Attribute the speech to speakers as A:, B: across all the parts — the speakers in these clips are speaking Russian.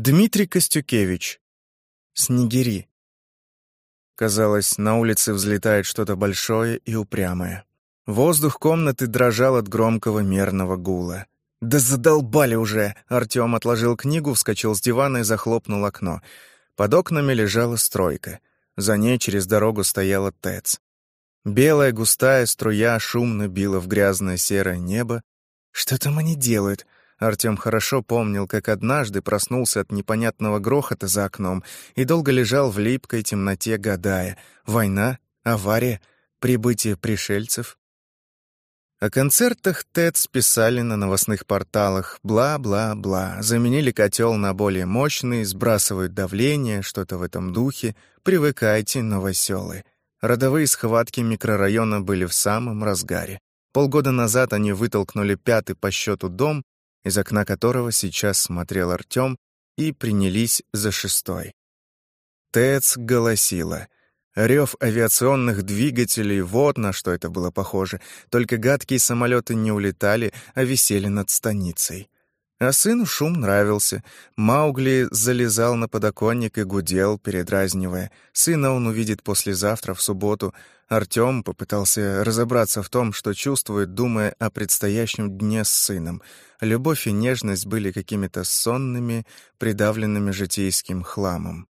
A: Дмитрий Костюкевич. Снегири. Казалось, на улице взлетает что-то большое и упрямое. Воздух комнаты дрожал от громкого мерного гула. «Да задолбали уже!» Артём отложил книгу, вскочил с дивана и захлопнул окно. Под окнами лежала стройка. За ней через дорогу стояла ТЭЦ. Белая густая струя шумно била в грязное серое небо. «Что там они делают?» Артём хорошо помнил, как однажды проснулся от непонятного грохота за окном и долго лежал в липкой темноте, гадая. Война? Авария? Прибытие пришельцев? О концертах ТЭЦ писали на новостных порталах. Бла-бла-бла. Заменили котел на более мощный, сбрасывают давление, что-то в этом духе. Привыкайте, новоселы. Родовые схватки микрорайона были в самом разгаре. Полгода назад они вытолкнули пятый по счету дом из окна которого сейчас смотрел Артём, и принялись за шестой. ТЭЦ голосила. Рев авиационных двигателей, вот на что это было похоже. Только гадкие самолеты не улетали, а висели над станицей. А сыну шум нравился. Маугли залезал на подоконник и гудел, передразнивая. Сына он увидит послезавтра, в субботу. Артём попытался разобраться в том, что чувствует, думая о предстоящем дне с сыном. Любовь и нежность были какими-то сонными, придавленными житейским хламом.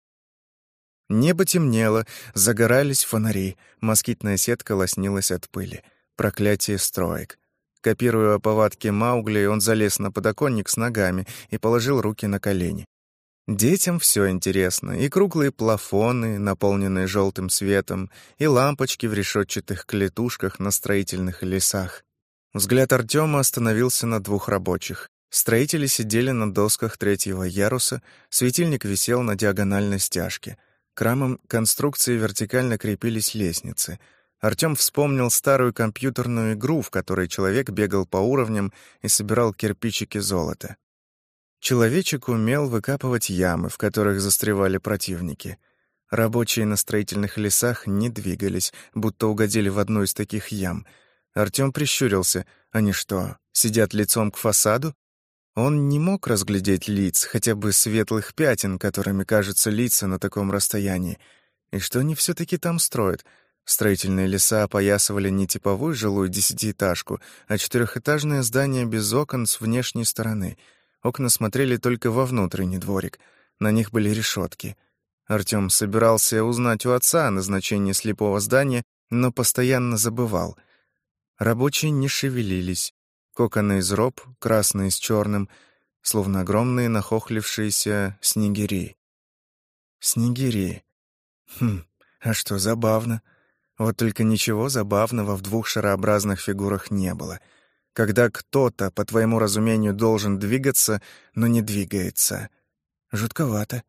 A: Небо темнело, загорались фонари, москитная сетка лоснилась от пыли. Проклятие строек. Копируя повадки Маугли, он залез на подоконник с ногами и положил руки на колени. Детям все интересно. И круглые плафоны, наполненные желтым светом, и лампочки в решетчатых клетушках на строительных лесах. Взгляд Артема остановился на двух рабочих. Строители сидели на досках третьего яруса, светильник висел на диагональной стяжке. К рамам конструкции вертикально крепились лестницы — Артём вспомнил старую компьютерную игру, в которой человек бегал по уровням и собирал кирпичики золота. Человечек умел выкапывать ямы, в которых застревали противники. Рабочие на строительных лесах не двигались, будто угодили в одну из таких ям. Артём прищурился. Они что, сидят лицом к фасаду? Он не мог разглядеть лиц, хотя бы светлых пятен, которыми кажутся лица на таком расстоянии. И что они все таки там строят — Строительные леса опоясывали не типовую жилую десятиэтажку, а четырехэтажное здание без окон с внешней стороны. Окна смотрели только во внутренний дворик. На них были решетки. Артём собирался узнать у отца о назначении слепого здания, но постоянно забывал. Рабочие не шевелились. Коконы из роб, красные с черным, словно огромные нахохлившиеся снегири. Снегири. Хм, а что, забавно. Вот только ничего забавного в двух шарообразных фигурах не было. Когда кто-то, по твоему разумению, должен двигаться, но не двигается. Жутковато.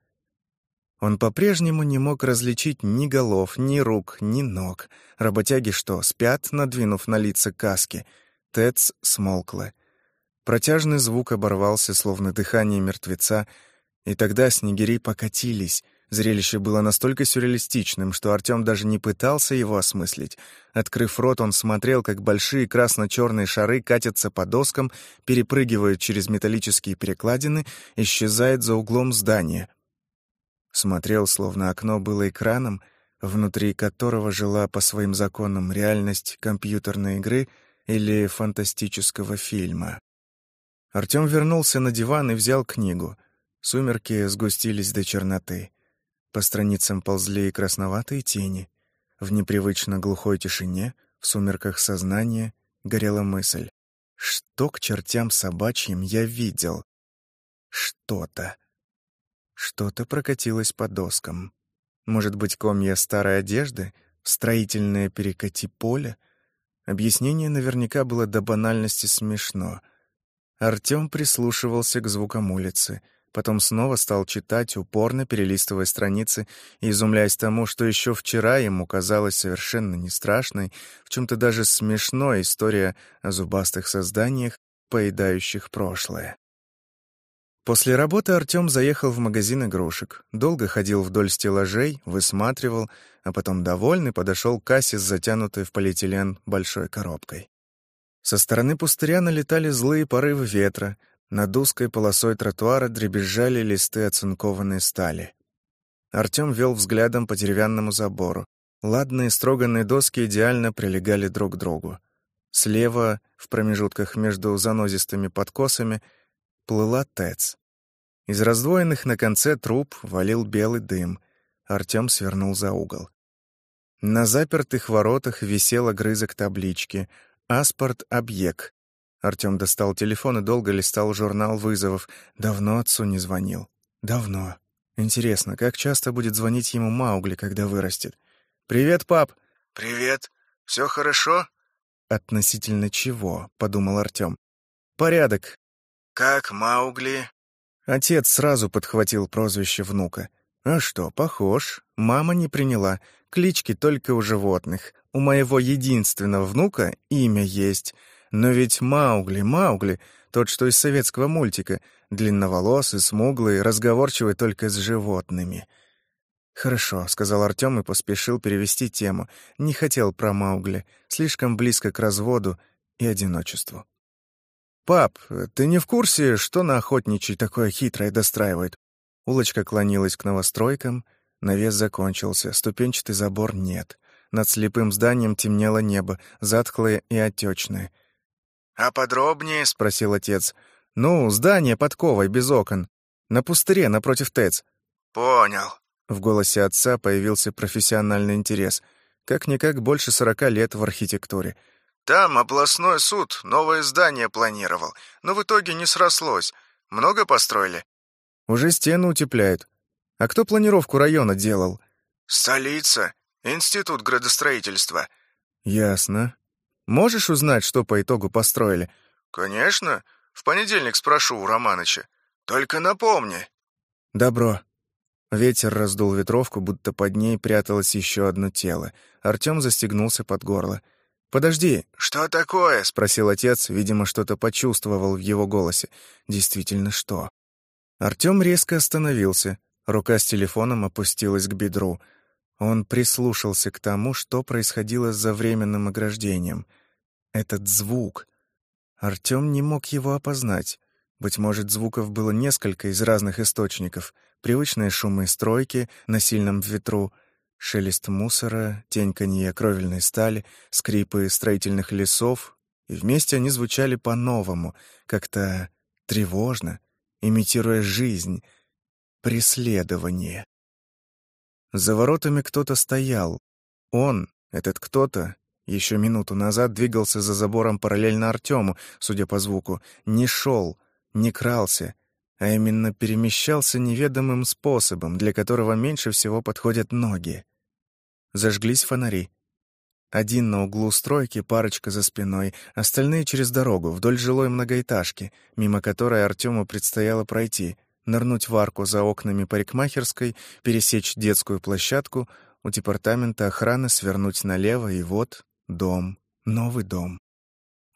A: Он по-прежнему не мог различить ни голов, ни рук, ни ног. Работяги что, спят, надвинув на лица каски? Тец смолкла. Протяжный звук оборвался, словно дыхание мертвеца, и тогда снегири покатились — Зрелище было настолько сюрреалистичным, что Артём даже не пытался его осмыслить. Открыв рот, он смотрел, как большие красно-чёрные шары катятся по доскам, перепрыгивают через металлические перекладины, исчезают за углом здания. Смотрел, словно окно было экраном, внутри которого жила по своим законам реальность компьютерной игры или фантастического фильма. Артём вернулся на диван и взял книгу. Сумерки сгустились до черноты. По страницам ползли и красноватые тени. В непривычно глухой тишине, в сумерках сознания, горела мысль. Что к чертям собачьим я видел? Что-то. Что-то прокатилось по доскам. Может быть, комья старой одежды, строительное перекати поле? Объяснение наверняка было до банальности смешно. Артём прислушивался к звукам улицы — Потом снова стал читать, упорно перелистывая страницы и изумляясь тому, что еще вчера ему казалось совершенно не страшной, в чем-то даже смешной история о зубастых созданиях, поедающих прошлое. После работы Артём заехал в магазин игрушек, долго ходил вдоль стеллажей, высматривал, а потом, довольный, подошел к кассе с затянутой в полиэтилен большой коробкой. Со стороны пустыря налетали злые порывы ветра, Над узкой полосой тротуара дребезжали листы оцинкованной стали. Артём вел взглядом по деревянному забору. Ладные строганные доски идеально прилегали друг к другу. Слева, в промежутках между занозистыми подкосами, плыла ТЭЦ. Из раздвоенных на конце труб валил белый дым. Артём свернул за угол. На запертых воротах висел огрызок таблички «Аспорт Объект». Артём достал телефон и долго листал журнал вызовов. Давно отцу не звонил. Давно. Интересно, как часто будет звонить ему Маугли, когда вырастет? «Привет, пап!»
B: «Привет. Все хорошо?»
A: «Относительно чего?» — подумал Артём. «Порядок».
B: «Как Маугли?»
A: Отец сразу подхватил прозвище внука. «А что, похож. Мама не приняла. Клички только у животных. У моего единственного внука имя есть. Но ведь Маугли, Маугли, тот, что из советского мультика, длинноволосый, смуглый, разговорчивый только с животными». «Хорошо», — сказал Артём и поспешил перевести тему. Не хотел про Маугли, слишком близко к разводу и одиночеству. «Пап, ты не в курсе, что на охотничий такое хитрое достраивает?» Улочка клонилась к новостройкам, навес закончился, ступенчатый забор нет. Над слепым зданием темнело небо, затхлое и отечное.
B: «А подробнее?»
A: — спросил отец. «Ну, здание подковой, без окон. На пустыре, напротив ТЭЦ».
B: «Понял»,
A: в голосе отца появился профессиональный интерес. Как-никак больше сорока лет в архитектуре.
B: «Там областной суд новое здание планировал, но в итоге не срослось. Много построили?»
A: «Уже стены утепляют. А кто планировку района делал?»
B: «Столица. Институт градостроительства».
A: «Ясно. Можешь узнать, что по итогу построили?»
B: «Конечно. В понедельник спрошу у Романыча. Только напомни».
A: «Добро», Ветер раздул ветровку, будто под ней пряталось еще одно тело. Артем застегнулся под горло. «Подожди!»
B: «Что такое?»
A: — спросил отец, видимо, что-то почувствовал в его голосе. «Действительно, что?» Артем резко остановился. Рука с телефоном опустилась к бедру. Он прислушался к тому, что происходило за временным ограждением. Этот звук. Артем не мог его опознать. Быть может, звуков было несколько из разных источников — привычные шумы стройки на сильном ветру, шелест мусора, теньканье кровельной стали, скрипы строительных лесов, и вместе они звучали по-новому, как-то тревожно, имитируя жизнь, преследование. За воротами кто-то стоял. Он, этот кто-то, еще минуту назад двигался за забором параллельно Артему, судя по звуку, не шел, не крался — а именно перемещался неведомым способом, для которого меньше всего подходят ноги. Зажглись фонари. Один на углу стройки, парочка за спиной, остальные через дорогу, вдоль жилой многоэтажки, мимо которой Артему предстояло пройти, нырнуть в арку за окнами парикмахерской, пересечь детскую площадку, у департамента охраны свернуть налево, и вот дом, новый дом.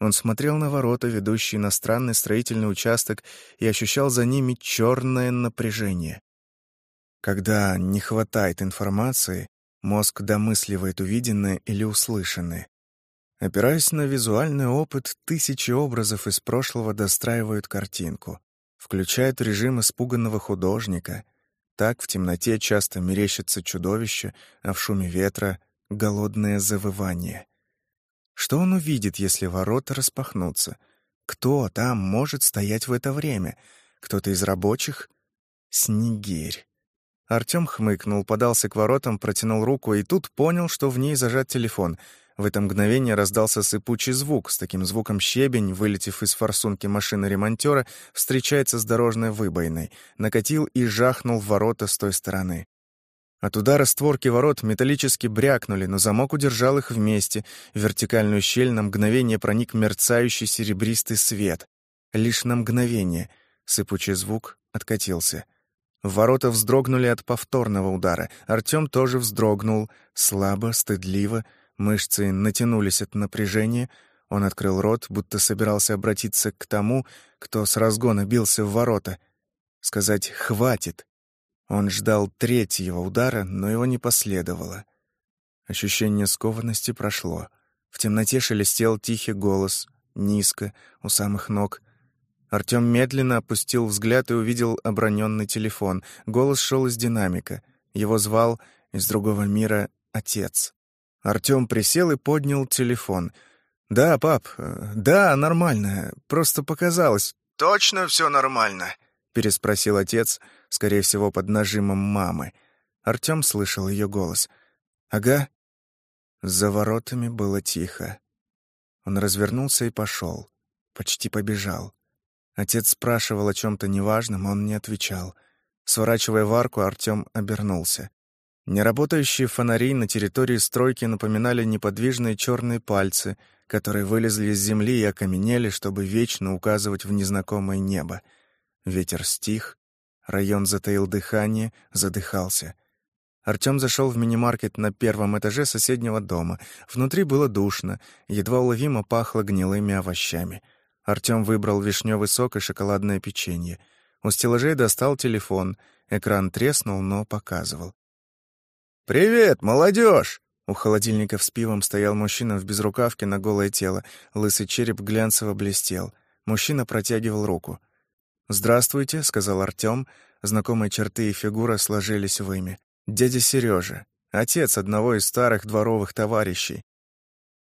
A: Он смотрел на ворота, ведущие на странный строительный участок, и ощущал за ними черное напряжение. Когда не хватает информации, мозг домысливает увиденное или услышанное. Опираясь на визуальный опыт, тысячи образов из прошлого достраивают картинку, включают режим испуганного художника. Так в темноте часто мерещится чудовище, а в шуме ветра — голодное завывание. Что он увидит, если ворота распахнутся? Кто там может стоять в это время? Кто-то из рабочих? Снегирь. Артём хмыкнул, подался к воротам, протянул руку и тут понял, что в ней зажат телефон. В это мгновение раздался сыпучий звук. С таким звуком щебень, вылетев из форсунки машины ремонтера, встречается с дорожной выбоиной. Накатил и жахнул в ворота с той стороны. От удара створки ворот металлически брякнули, но замок удержал их вместе. В вертикальную щель на мгновение проник мерцающий серебристый свет. Лишь на мгновение. Сыпучий звук откатился. Ворота вздрогнули от повторного удара. Артём тоже вздрогнул. Слабо, стыдливо. Мышцы натянулись от напряжения. Он открыл рот, будто собирался обратиться к тому, кто с разгона бился в ворота. Сказать «хватит». Он ждал третьего удара, но его не последовало. Ощущение скованности прошло. В темноте шелестел тихий голос, низко, у самых ног. Артем медленно опустил взгляд и увидел оброненный телефон. Голос шел из динамика. Его звал из другого мира отец. Артем присел и поднял телефон. «Да, пап, да, нормально, просто показалось».
B: «Точно все нормально?»
A: — переспросил отец, скорее всего, под нажимом мамы. Артем слышал ее голос. «Ага». За воротами было тихо. Он развернулся и пошел. Почти побежал. Отец спрашивал о чем-то неважном, он не отвечал. Сворачивая в арку, Артем обернулся. Неработающие фонари на территории стройки напоминали неподвижные черные пальцы, которые вылезли из земли и окаменели, чтобы вечно указывать в незнакомое небо. Ветер стих, район затаил дыхание, задыхался. Артём зашел в мини-маркет на первом этаже соседнего дома. Внутри было душно, едва уловимо пахло гнилыми овощами. Артём выбрал вишневый сок и шоколадное печенье. У стеллажей достал телефон. Экран треснул, но показывал.
B: «Привет, молодежь!»
A: У холодильника с пивом стоял мужчина в безрукавке на голое тело. Лысый череп глянцево блестел. Мужчина протягивал руку. «Здравствуйте», — сказал Артём. Знакомые черты и фигура сложились в имя. Дядя Сережа, отец одного из старых дворовых товарищей.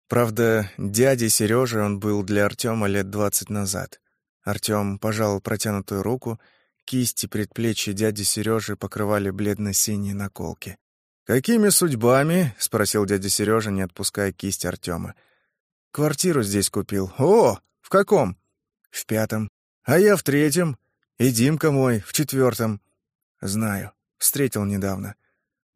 A: Правда, дядей Сережи он был для Артема лет двадцать назад. Артем пожал протянутую руку, кисти предплечья дяди Сережи покрывали бледно-синие наколки. «Какими судьбами?» — спросил дядя Сережа, не отпуская кисть Артема. «Квартиру здесь купил». «О, в каком?» «В пятом». «А я в третьем. И Димка мой в четвертом». «Знаю. Встретил недавно.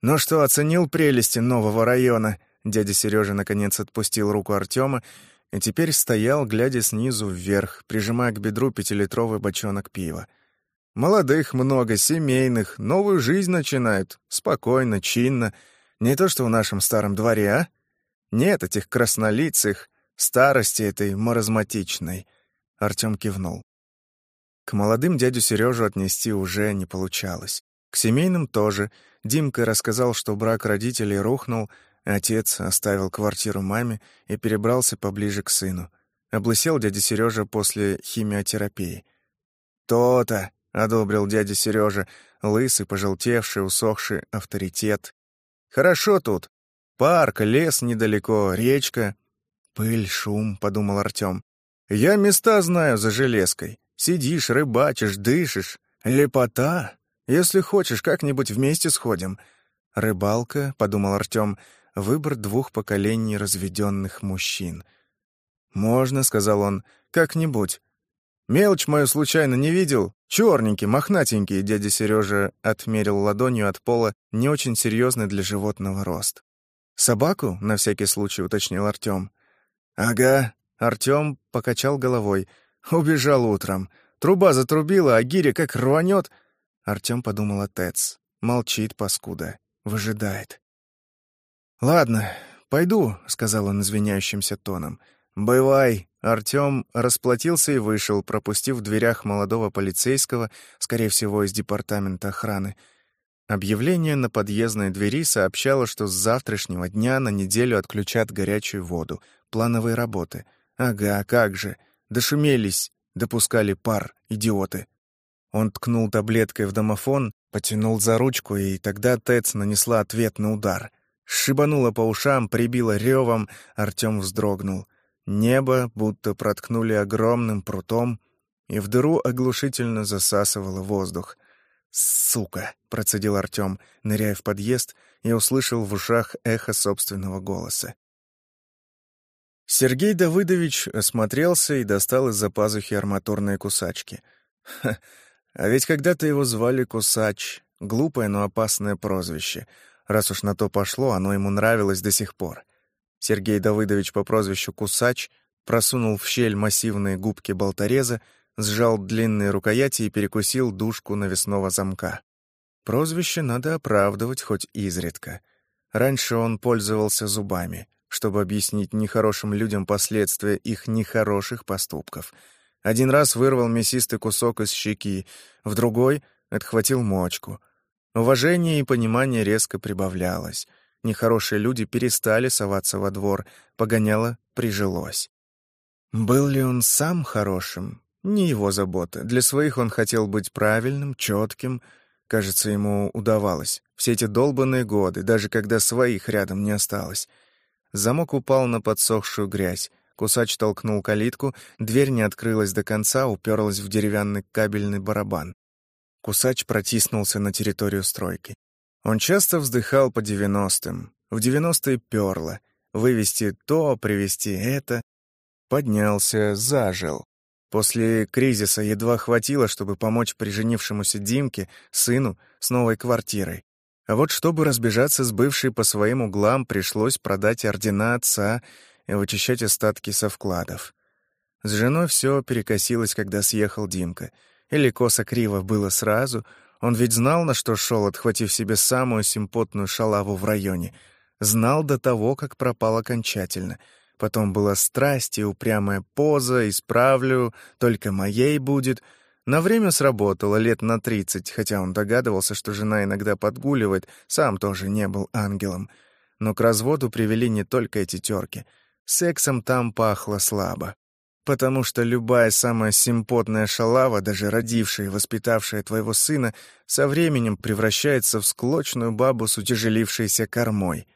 A: «Ну что, оценил прелести нового района?» Дядя Сережа наконец отпустил руку Артема и теперь стоял, глядя снизу вверх, прижимая к бедру пятилитровый бочонок пива. «Молодых много, семейных, новую жизнь начинают. Спокойно, чинно. Не то что в нашем старом дворе, а? Нет этих краснолицых, старости этой маразматичной». Артем кивнул. К молодым дядю Сережу отнести уже не получалось. К семейным тоже — Димка рассказал, что брак родителей рухнул, отец оставил квартиру маме и перебрался поближе к сыну. Облысел дядя Сережа после химиотерапии. «То-то!» — одобрил дядя Сережа, лысый, пожелтевший, усохший авторитет. «Хорошо тут. Парк, лес недалеко, речка». «Пыль, шум», — подумал Артем. «Я места знаю за железкой. Сидишь, рыбачишь, дышишь. Лепота!» Если хочешь, как-нибудь вместе сходим. Рыбалка, — подумал Артем, — выбор двух поколений разведенных мужчин. «Можно», — сказал он, — «как-нибудь». «Мелочь мою случайно не видел? Черненький, мохнатенький», — дядя Сережа отмерил ладонью от пола не очень серьезный для животного рост. «Собаку?» — на всякий случай уточнил Артем. «Ага», — Артем покачал головой. «Убежал утром. Труба затрубила, а гиря как рванет, Артём подумал о Тэц. Молчит, паскуда. Выжидает. «Ладно, пойду», — сказал он извиняющимся тоном. «Бывай». Артём расплатился и вышел, пропустив в дверях молодого полицейского, скорее всего, из департамента охраны. Объявление на подъездной двери сообщало, что с завтрашнего дня на неделю отключат горячую воду. Плановые работы. Ага, как же. Дошумелись, допускали пар, идиоты. Он ткнул таблеткой в домофон, потянул за ручку, и тогда Тэц нанесла ответный удар. Шибанула по ушам, прибила ревом, Артем вздрогнул. Небо будто проткнули огромным прутом, и в дыру оглушительно засасывало воздух. «Сука!» — процедил Артем, ныряя в подъезд, и услышал в ушах эхо собственного голоса. Сергей Давыдович осмотрелся и достал из-за пазухи арматурные кусачки. Ха, а ведь когда-то его звали Кусач. Глупое, но опасное прозвище. Раз уж на то пошло, оно ему нравилось до сих пор. Сергей Давыдович по прозвищу Кусач просунул в щель массивные губки болтореза, сжал длинные рукояти и перекусил дужку навесного замка. Прозвище надо оправдывать хоть изредка. Раньше он пользовался зубами, чтобы объяснить нехорошим людям последствия их нехороших поступков — один раз вырвал мясистый кусок из щеки, в другой — отхватил мочку. Уважение и понимание резко прибавлялось. Нехорошие люди перестали соваться во двор, погоняло прижилось. Был ли он сам хорошим? Не его забота. Для своих он хотел быть правильным, четким. Кажется, ему удавалось. Все эти долбанные годы, даже когда своих рядом не осталось. Замок упал на подсохшую грязь. Кусач толкнул калитку, дверь не открылась до конца, уперлась в деревянный кабельный барабан. Кусач протиснулся на территорию стройки. Он часто вздыхал по девяностым. В девяностые перло. Вывести то, привезти это. Поднялся, зажил. После кризиса едва хватило, чтобы помочь приженившемуся Димке, сыну, с новой квартирой. А вот чтобы разбежаться с бывшей по своим углам, пришлось продать ордена отца и вычищать остатки со вкладов. С женой все перекосилось, когда съехал Димка. Или косо-криво было сразу. Он ведь знал, на что шел, отхватив себе самую симпотную шалаву в районе. Знал до того, как пропал окончательно. Потом была страсть и упрямая поза, исправлю, только моей будет — на время сработало лет на тридцать, хотя он догадывался, что жена иногда подгуливает, сам тоже не был ангелом. Но к разводу привели не только эти терки. Сексом там пахло слабо. Потому что любая самая симпотная шалава, даже родившая и воспитавшая твоего сына, со временем превращается в склочную бабу с утяжелившейся кормой.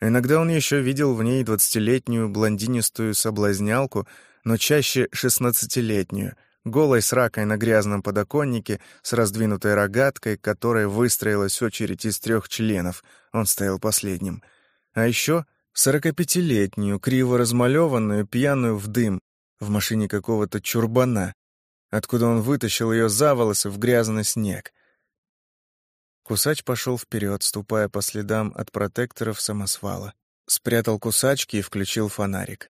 A: Иногда он еще видел в ней двадцатилетнюю блондинистую соблазнялку, но чаще шестнадцатилетнюю — голой с ракой на грязном подоконнике, с раздвинутой рогаткой, которой выстроилась очередь из трех членов. Он стоял последним. А еще сорокапятилетнюю, криво размалеванную, пьяную в дым, в машине какого-то чурбана, откуда он вытащил ее за волосы в грязный снег. Кусач пошел вперед, ступая по следам от протекторов самосвала. Спрятал кусачки и включил фонарик.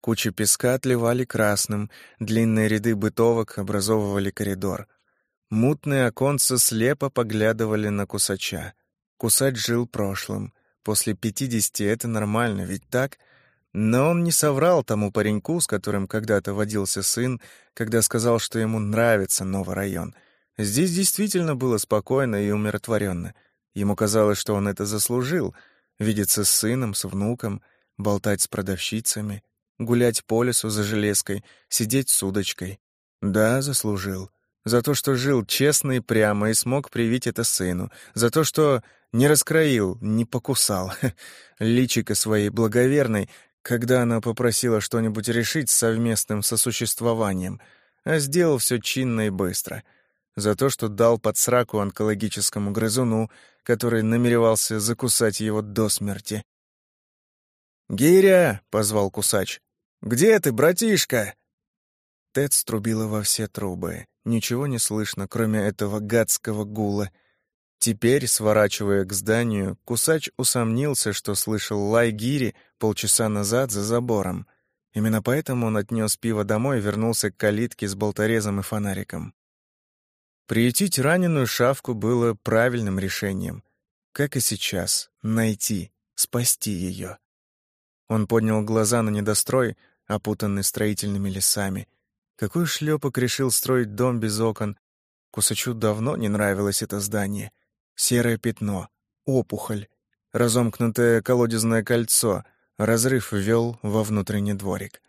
A: Кучи песка отливали красным, длинные ряды бытовок образовывали коридор. Мутные оконца слепо поглядывали на кусача. Кусач жил прошлым. После пятидесяти это нормально, ведь так? Но он не соврал тому пареньку, с которым когда-то водился сын, когда сказал, что ему нравится новый район. Здесь действительно было спокойно и умиротворенно. Ему казалось, что он это заслужил — видеться с сыном, с внуком, болтать с продавщицами — гулять по лесу за железкой, сидеть с удочкой. Да, заслужил. За то, что жил честно и прямо и смог привить это сыну. За то, что не раскроил, не покусал. Личико своей благоверной, когда она попросила что-нибудь решить совместным сосуществованием, а сделал все чинно и быстро. За то, что дал под сраку онкологическому грызуну, который намеревался закусать его до смерти. «Гиря!» — позвал кусач. «Где ты, братишка?» Тед струбила во все трубы. Ничего не слышно, кроме этого гадского гула. Теперь, сворачивая к зданию, Кусач усомнился, что слышал лай гири полчаса назад за забором. Именно поэтому он отнес пиво домой и вернулся к калитке с болторезом и фонариком. Приютить раненую шавку было правильным решением. Как и сейчас, найти, спасти ее. Он поднял глаза на недострой, опутанный строительными лесами. Какой шлепок решил строить дом без окон? Кусачу давно не нравилось это здание. Серое пятно, опухоль, разомкнутое колодезное кольцо, разрыв ввел во внутренний дворик.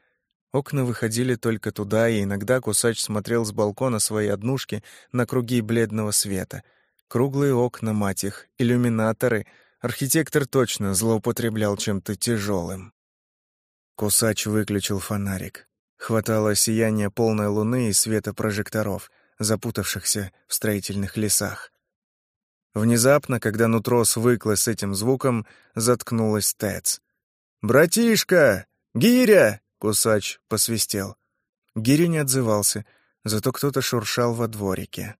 A: Окна выходили только туда, и иногда Кусач смотрел с балкона своей однушки на круги бледного света. Круглые окна, мать их, иллюминаторы — Архитектор точно злоупотреблял чем-то тяжелым. Кусач выключил фонарик. Хватало сияния полной луны и света прожекторов, запутавшихся в строительных лесах. Внезапно, когда нутро свыклось с этим звуком, заткнулась Тэц. «Братишка! Гиря!» — Кусач посвистел. Гиря не отзывался, зато кто-то шуршал во дворике.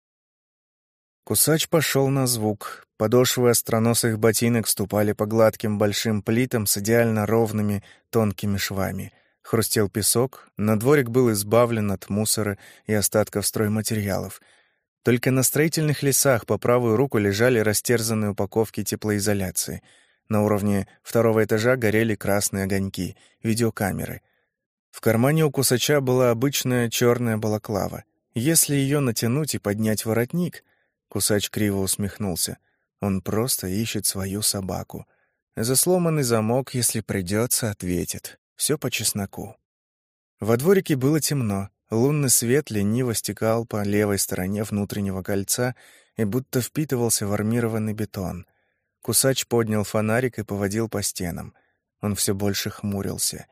A: Кусач пошел на звук. Подошвы остроносых ботинок ступали по гладким большим плитам с идеально ровными тонкими швами. Хрустел песок, но дворик был избавлен от мусора и остатков стройматериалов. Только на строительных лесах по правую руку лежали растерзанные упаковки теплоизоляции. На уровне второго этажа горели красные огоньки, видеокамеры. В кармане у кусача была обычная черная балаклава. Если ее натянуть и поднять воротник — Кусач криво усмехнулся. Он просто ищет свою собаку. За сломанный замок, если придется, ответит. Все по чесноку. Во дворике было темно. Лунный свет лениво стекал по левой стороне внутреннего кольца и будто впитывался в армированный бетон. Кусач поднял фонарик и поводил по стенам. Он все больше хмурился.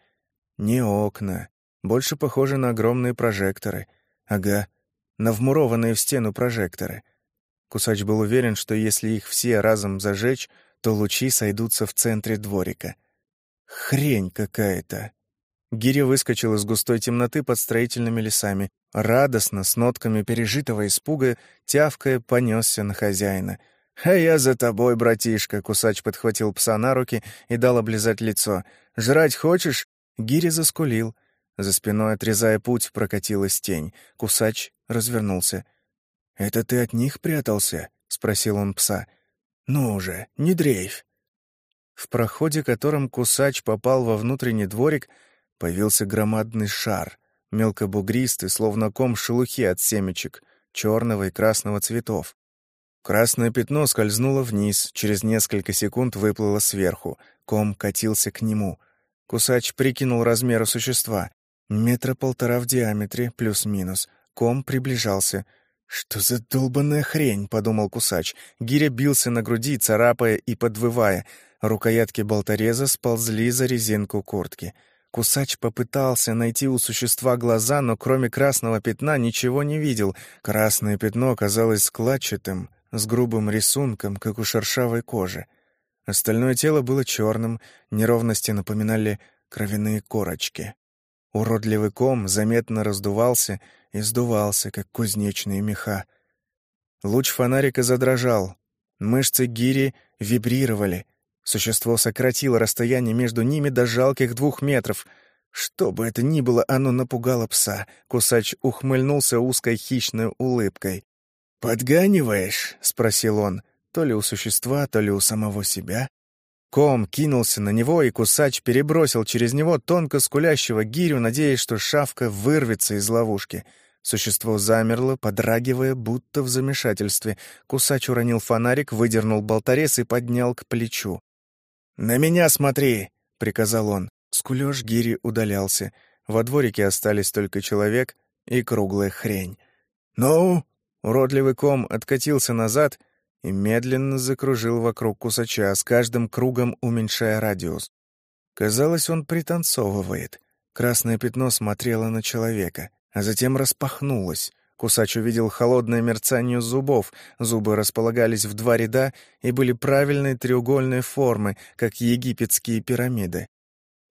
A: Не окна. Больше похоже на огромные прожекторы. Ага, на вмурованные в стену прожекторы. Кусач был уверен, что если их все разом зажечь, то лучи сойдутся в центре дворика. Хрень какая-то. Гиря выскочил из густой темноты под строительными лесами. Радостно, с нотками пережитого испуга, тявкая, понесся на хозяина. «А я за тобой, братишка!» — кусач подхватил пса на руки и дал облизать лицо. «Жрать хочешь?» Гири заскулил. За спиной, отрезая путь, прокатилась тень. Кусач развернулся. «Это ты от них прятался?» — спросил он пса. «Ну уже, не дрейфь!» В проходе, которым кусач попал во внутренний дворик, Появился громадный шар, мелкобугристый, словно ком шелухи от семечек, черного и красного цветов. Красное пятно скользнуло вниз, через несколько секунд выплыло сверху, ком катился к нему. Кусач прикинул размеры существа. Метра полтора в диаметре, плюс-минус. Ком приближался. «Что за долбанная хрень?» — подумал кусач. Гиря бился на груди, царапая и подвывая. Рукоятки болтореза сползли за резинку куртки. Кусач попытался найти у существа глаза, но кроме красного пятна ничего не видел. Красное пятно казалось складчатым, с грубым рисунком, как у шершавой кожи. Остальное тело было черным, неровности напоминали кровяные корочки. Уродливый ком заметно раздувался и сдувался, как кузнечные меха. Луч фонарика задрожал. Мышцы гири вибрировали — Существо сократило расстояние между ними до жалких двух метров. Что бы это ни было, оно напугало пса. Кусач ухмыльнулся узкой хищной улыбкой. «Подганиваешь?» — спросил он. То ли у существа, то ли у самого себя. Ком кинулся на него, и кусач перебросил через него тонко скулящего гирю, надеясь, что шавка вырвется из ловушки. Существо замерло, подрагивая, будто в замешательстве. Кусач уронил фонарик, выдернул болторез и поднял к плечу. «На меня смотри!» — приказал он. Скулёж гири удалялся. Во дворике остались только человек и круглая хрень. «Ну?» — уродливый ком откатился назад и медленно закружил вокруг кусача, с каждым кругом уменьшая радиус. Казалось, он пританцовывает. Красное пятно смотрело на человека, а затем распахнулось. Кусач увидел холодное мерцание зубов. Зубы располагались в два ряда и были правильной треугольной формы, как египетские пирамиды.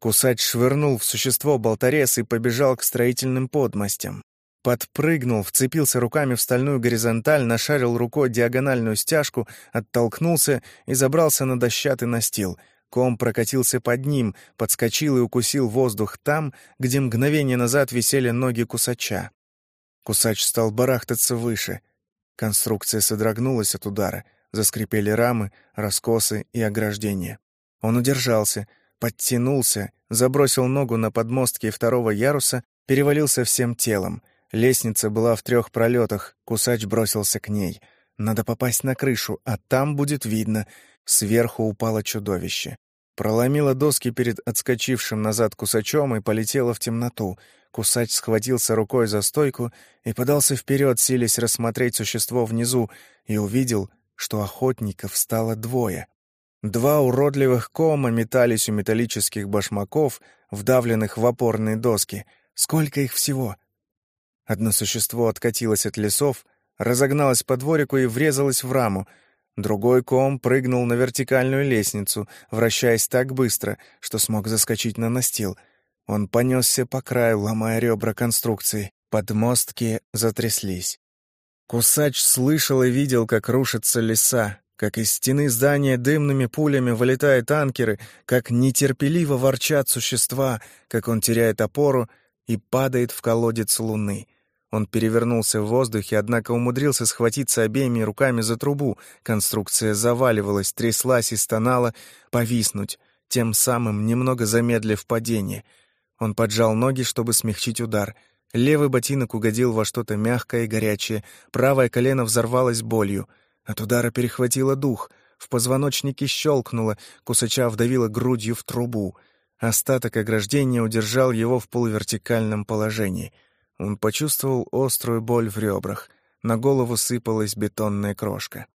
A: Кусач швырнул в существо болторез и побежал к строительным подмостям. Подпрыгнул, вцепился руками в стальную горизонталь, нашарил рукой диагональную стяжку, оттолкнулся и забрался на дощатый настил. Ком прокатился под ним, подскочил и укусил воздух там, где мгновение назад висели ноги кусача. Кусач стал барахтаться выше. Конструкция содрогнулась от удара. Заскрипели рамы, раскосы и ограждения. Он удержался, подтянулся, забросил ногу на подмостки второго яруса, перевалился всем телом. Лестница была в трех пролетах, кусач бросился к ней. Надо попасть на крышу, а там будет видно. Сверху упало чудовище. Проломило доски перед отскочившим назад кусачом и полетело в темноту. Кусач схватился рукой за стойку и подался вперед, силясь рассмотреть существо внизу, и увидел, что охотников стало двое. Два уродливых кома метались у металлических башмаков, вдавленных в опорные доски. Сколько их всего? Одно существо откатилось от лесов, разогналось по дворику и врезалось в раму. Другой ком прыгнул на вертикальную лестницу, вращаясь так быстро, что смог заскочить на настил — он понесся по краю, ломая ребра конструкции. Подмостки затряслись. Кусач слышал и видел, как рушатся леса, как из стены здания дымными пулями вылетают танкеры, как нетерпеливо ворчат существа, как он теряет опору и падает в колодец луны. Он перевернулся в воздухе, однако умудрился схватиться обеими руками за трубу. Конструкция заваливалась, тряслась и стонала, повиснуть, тем самым немного замедлив падение — он поджал ноги, чтобы смягчить удар. Левый ботинок угодил во что-то мягкое и горячее, правое колено взорвалось болью. От удара перехватило дух, в позвоночнике щелкнуло, кусача вдавило грудью в трубу. Остаток ограждения удержал его в полувертикальном положении. Он почувствовал острую боль в ребрах. На голову сыпалась бетонная крошка.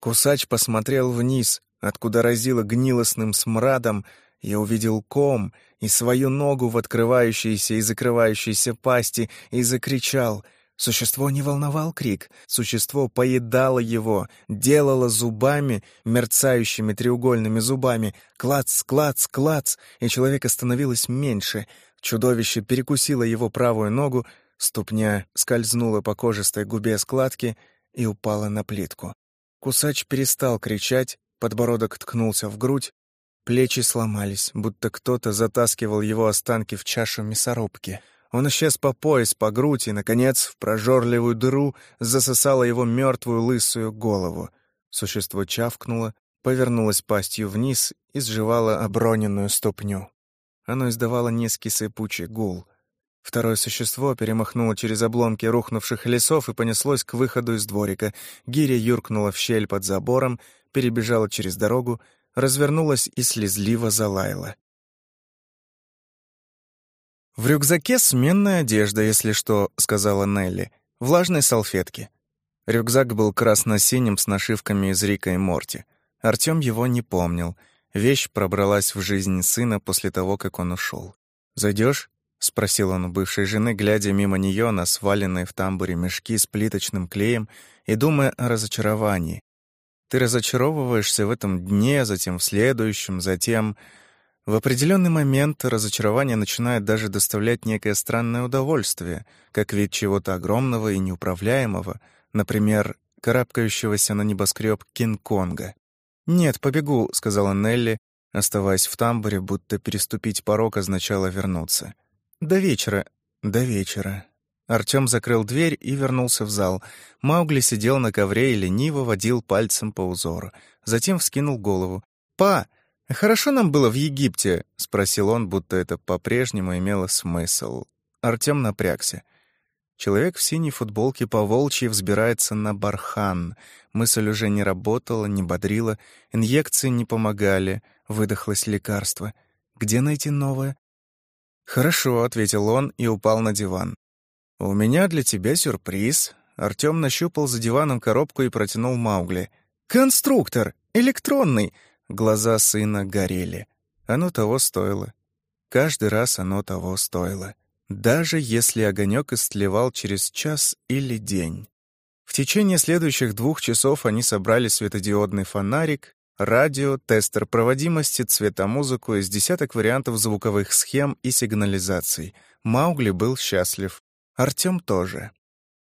A: Кусач посмотрел вниз, откуда разило гнилостным смрадом, и увидел ком и свою ногу в открывающейся и закрывающейся пасти и закричал — Существо не волновал крик. Существо поедало его, делало зубами, мерцающими треугольными зубами, клац, клац, клац, и человека становилось меньше. Чудовище перекусило его правую ногу, ступня скользнула по кожистой губе складки и упала на плитку. Кусач перестал кричать, подбородок ткнулся в грудь, плечи сломались, будто кто-то затаскивал его останки в чашу мясорубки — он исчез по пояс, по грудь, и, наконец, в прожорливую дыру засосало его мертвую лысую голову. Существо чавкнуло, повернулось пастью вниз и сживало оброненную ступню. Оно издавало низкий сыпучий гул. Второе существо перемахнуло через обломки рухнувших лесов и понеслось к выходу из дворика. Гиря юркнула в щель под забором, перебежала через дорогу, развернулась и слезливо залаяла. «В рюкзаке сменная одежда, если что», — сказала Нелли. «Влажные салфетки». Рюкзак был красно-синим с нашивками из Рика и Морти. Артём его не помнил. Вещь пробралась в жизнь сына после того, как он ушел. «Зайдёшь?» — спросил он у бывшей жены, глядя мимо неё на сваленные в тамбуре мешки с плиточным клеем и думая о разочаровании. «Ты разочаровываешься в этом дне, затем в следующем, затем...» В определенный момент разочарование начинает даже доставлять некое странное удовольствие, как вид чего-то огромного и неуправляемого, например, карабкающегося на небоскреб Кинг-Конга. «Нет, побегу», — сказала Нелли, оставаясь в тамбуре, будто переступить порог означало вернуться. «До вечера». «До вечера». Артём закрыл дверь и вернулся в зал. Маугли сидел на ковре и лениво водил пальцем по узору. Затем вскинул голову. «Па!» «Хорошо нам было в Египте?» — спросил он, будто это по-прежнему имело смысл. Артём напрягся. Человек в синей футболке по волчьи взбирается на бархан. Мысль уже не работала, не бодрила, инъекции не помогали, выдохлось лекарство. Где найти новое? «Хорошо», — ответил он и упал на диван. «У меня для тебя сюрприз». Артём нащупал за диваном коробку и протянул Маугли. «Конструктор! Электронный! Глаза сына горели. Оно того стоило. Каждый раз оно того стоило. Даже если огонек истлевал через час или день. В течение следующих двух часов они собрали светодиодный фонарик, радио, тестер проводимости, цветомузыку из десяток вариантов звуковых схем и сигнализаций. Маугли был счастлив. Артём тоже.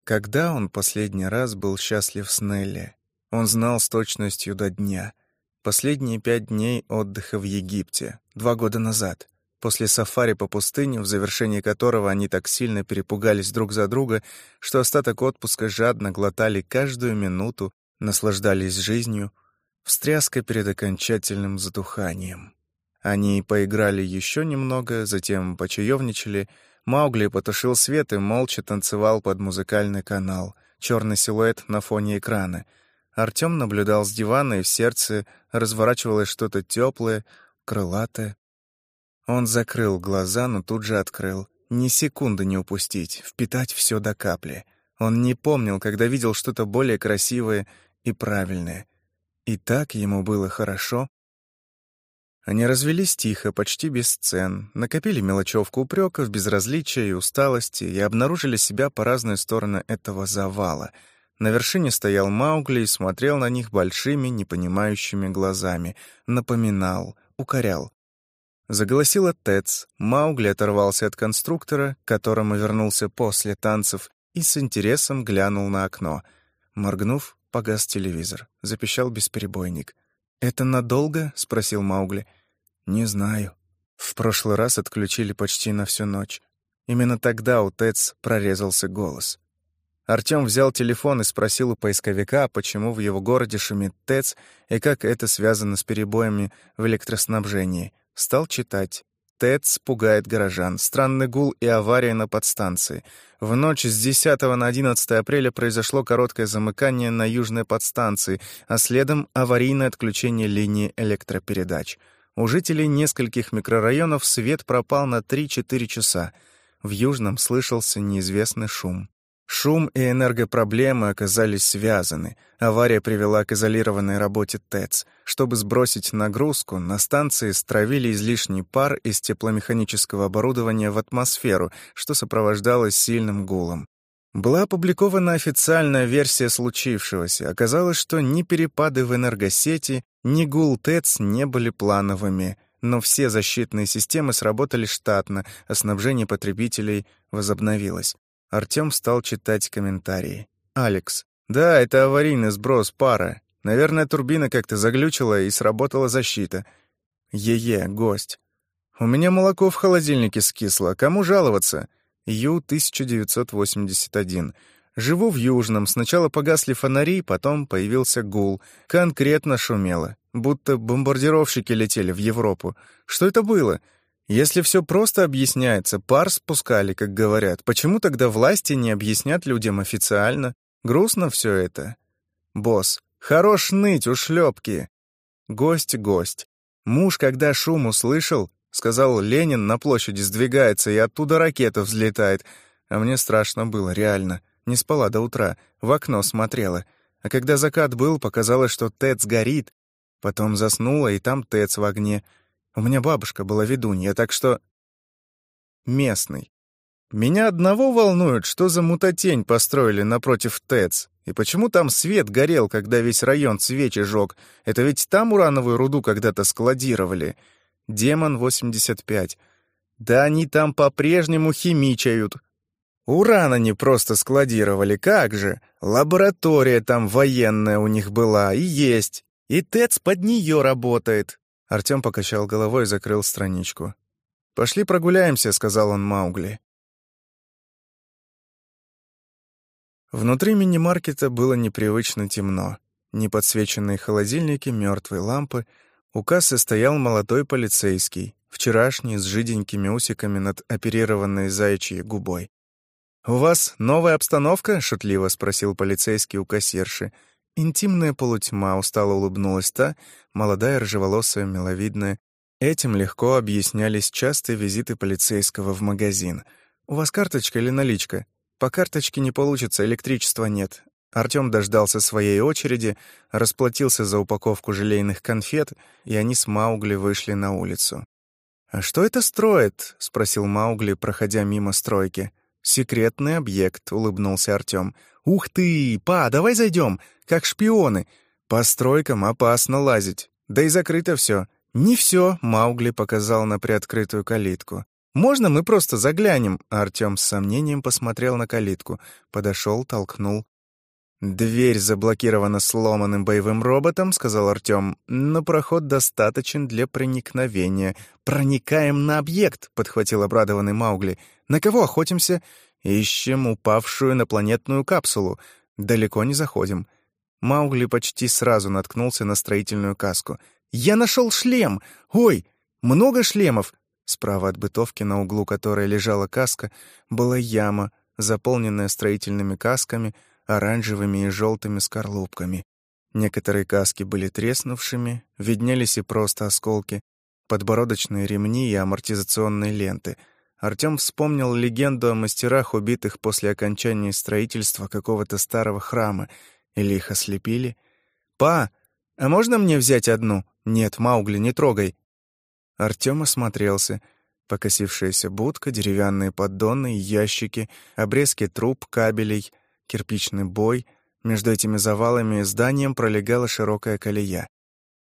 A: Когда он последний раз был счастлив с Нелли? Он знал с точностью до дня — Последние пять дней отдыха в Египте, два года назад, после сафари по пустыне, в завершении которого они так сильно перепугались друг за друга, что остаток отпуска жадно глотали каждую минуту, наслаждались жизнью, встряска перед окончательным затуханием. Они поиграли еще немного, затем почаевничали. Маугли потушил свет и молча танцевал под музыкальный канал, черный силуэт на фоне экрана — Артём наблюдал с дивана, и в сердце разворачивалось что-то теплое, крылатое. Он закрыл глаза, но тут же открыл. Ни секунды не упустить, впитать все до капли. Он не помнил, когда видел что-то более красивое и правильное. И так ему было хорошо. Они развелись тихо, почти без сцен, накопили мелочевку упреков, безразличия и усталости и обнаружили себя по разные стороны этого завала — на вершине стоял Маугли и смотрел на них большими, непонимающими глазами. Напоминал, укорял. Заголосила Тец. Маугли оторвался от конструктора, к которому вернулся после танцев, и с интересом глянул на окно. Моргнув, погас телевизор. Запищал бесперебойник. «Это надолго?» — спросил Маугли. «Не знаю». В прошлый раз отключили почти на всю ночь. Именно тогда у Тец прорезался голос. Артём взял телефон и спросил у поисковика, почему в его городе шумит ТЭЦ и как это связано с перебоями в электроснабжении. Стал читать. ТЭЦ пугает горожан. Странный гул и авария на подстанции. В ночь с 10 на 11 апреля произошло короткое замыкание на южной подстанции, а следом аварийное отключение линии электропередач. У жителей нескольких микрорайонов свет пропал на 3-4 часа. В Южном слышался неизвестный шум. Шум и энергопроблемы оказались связаны. Авария привела к изолированной работе ТЭЦ. Чтобы сбросить нагрузку, на станции стравили излишний пар из тепломеханического оборудования в атмосферу, что сопровождалось сильным гулом. Была опубликована официальная версия случившегося. Оказалось, что ни перепады в энергосети, ни гул ТЭЦ не были плановыми, но все защитные системы сработали штатно, а снабжение потребителей возобновилось. Артём стал читать комментарии. «Алекс. Да, это аварийный сброс пара. Наверное, турбина как-то заглючила и сработала защита. Е-е, гость. У меня молоко в холодильнике скисло. Кому жаловаться?» Ю-1981. Живу в Южном. Сначала погасли фонари, потом появился гул. Конкретно шумело. Будто бомбардировщики летели в Европу. Что это было? Если все просто объясняется, пар спускали, как говорят, почему тогда власти не объяснят людям официально? Грустно все это. Босс. Хорош ныть, ушлепки. Гость, гость. Муж, когда шум услышал, Сказал, Ленин на площади сдвигается, и оттуда ракета взлетает. А мне страшно было, реально. Не спала до утра, в окно смотрела. А когда закат был, показалось, что ТЭЦ горит. Потом заснула, и там ТЭЦ в огне. У меня бабушка была ведунья, так что... Местный. Меня одного волнует, что за мутатень построили напротив ТЭЦ. И почему там свет горел, когда весь район свечи жёг? Это ведь там урановую руду когда-то складировали. Демон 85. Да они там по-прежнему химичают. Уран они просто складировали, как же. Лаборатория там военная у них была и есть. И ТЭЦ под нее работает. Артем покачал головой и закрыл страничку. «Пошли прогуляемся», — сказал он Маугли. Внутри мини-маркета было непривычно темно. Неподсвеченные холодильники, мертвые лампы — у кассы стоял молодой полицейский, вчерашний, с жиденькими усиками над оперированной заячьей губой. «У вас новая обстановка?» — шутливо спросил полицейский у кассирши. Интимная полутьма устало улыбнулась та, молодая, рыжеволосая, миловидная. Этим легко объяснялись частые визиты полицейского в магазин. «У вас карточка или наличка?» «По карточке не получится, электричества нет. Артём дождался своей очереди, расплатился за упаковку желейных конфет, и они с Маугли вышли на улицу. «А что это строит?» — спросил Маугли, проходя мимо стройки. «Секретный объект», — улыбнулся Артём. «Ух ты! Па, давай зайдем, как шпионы. По стройкам опасно лазить. Да и закрыто все. «Не все», — Маугли показал на приоткрытую калитку. «Можно мы просто заглянем?» Артём с сомнением посмотрел на калитку, подошел, толкнул. «Дверь заблокирована сломанным боевым роботом», — сказал Артём, «но проход достаточен для проникновения». «Проникаем на объект», — подхватил обрадованный Маугли. «На кого охотимся?» «Ищем упавшую инопланетную капсулу. Далеко не заходим». Маугли почти сразу наткнулся на строительную каску. «Я нашел шлем! Ой, много шлемов!» Справа от бытовки, на углу которой лежала каска, была яма, заполненная строительными касками — оранжевыми и желтыми скорлупками. Некоторые каски были треснувшими, виднелись и просто осколки, подбородочные ремни и амортизационные ленты. Артём вспомнил легенду о мастерах, убитых после окончания строительства какого-то старого храма. Или их ослепили? «Па, а можно мне взять одну?» «Нет, Маугли, не трогай». Артём осмотрелся. Покосившаяся будка, деревянные поддоны ящики, обрезки труб, кабелей — кирпичный бой, между этими завалами и зданием пролегала широкая колея.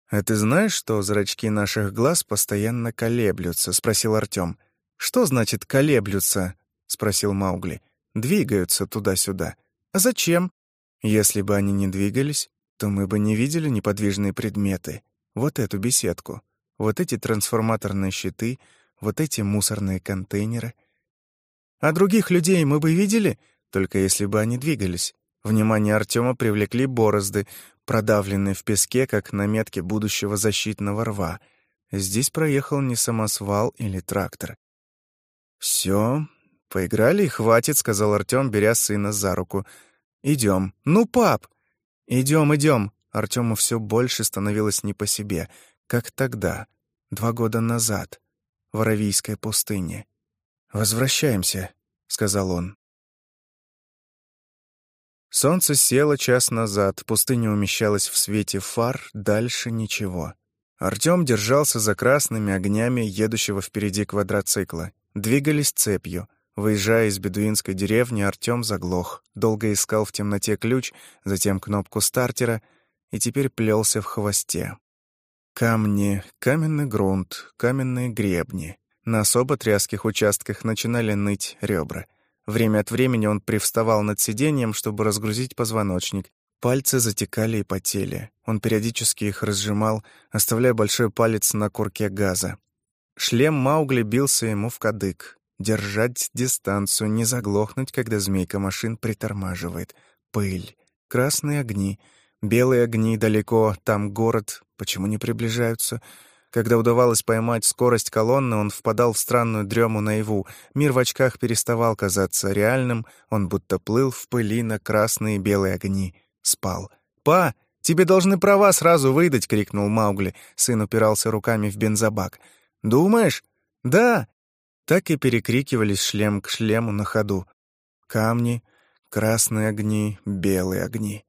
A: «А ты знаешь, что зрачки наших глаз постоянно колеблются?» — спросил Артём. «Что значит «колеблются»?» — спросил Маугли. «Двигаются туда-сюда. А зачем? Если бы они не двигались, то мы бы не видели неподвижные предметы. Вот эту беседку, вот эти трансформаторные щиты, вот эти мусорные контейнеры. А других людей мы бы видели?» Только если бы они двигались. Внимание Артема привлекли борозды, продавленные в песке, как наметки будущего защитного рва. Здесь проехал не самосвал или трактор. «Все, поиграли и хватит», — сказал Артем, беря сына за руку. «Идем». «Ну, пап!» «Идем, идем!» Артему все больше становилось не по себе, как тогда, два года назад, в Аравийской пустыне. «Возвращаемся», — сказал он. Солнце село час назад, пустыня умещалась в свете фар, дальше ничего. Артём держался за красными огнями едущего впереди квадроцикла. Двигались цепью. Выезжая из бедуинской деревни, Артём заглох. Долго искал в темноте ключ, затем кнопку стартера и теперь плелся в хвосте. Камни, каменный грунт, каменные гребни. На особо тряских участках начинали ныть ребра. Время от времени он привставал над сиденьем, чтобы разгрузить позвоночник. Пальцы затекали и потели. Он периодически их разжимал, оставляя большой палец на курке газа. Шлем Маугли бился ему в кадык. Держать дистанцию, не заглохнуть, когда змейка машин притормаживает. Пыль, красные огни — Белые огни далеко, там город, почему не приближаются? Когда удавалось поймать скорость колонны, он впадал в странную дрему наяву. Мир в очках переставал казаться реальным, он будто плыл в пыли на красные и белые огни. Спал. «Па, тебе должны права сразу выдать!» — крикнул Маугли. Сын упирался руками в бензобак. «Думаешь?» «Да!» Так и перекрикивались шлем к шлему на ходу. Камни, красные огни, белые огни.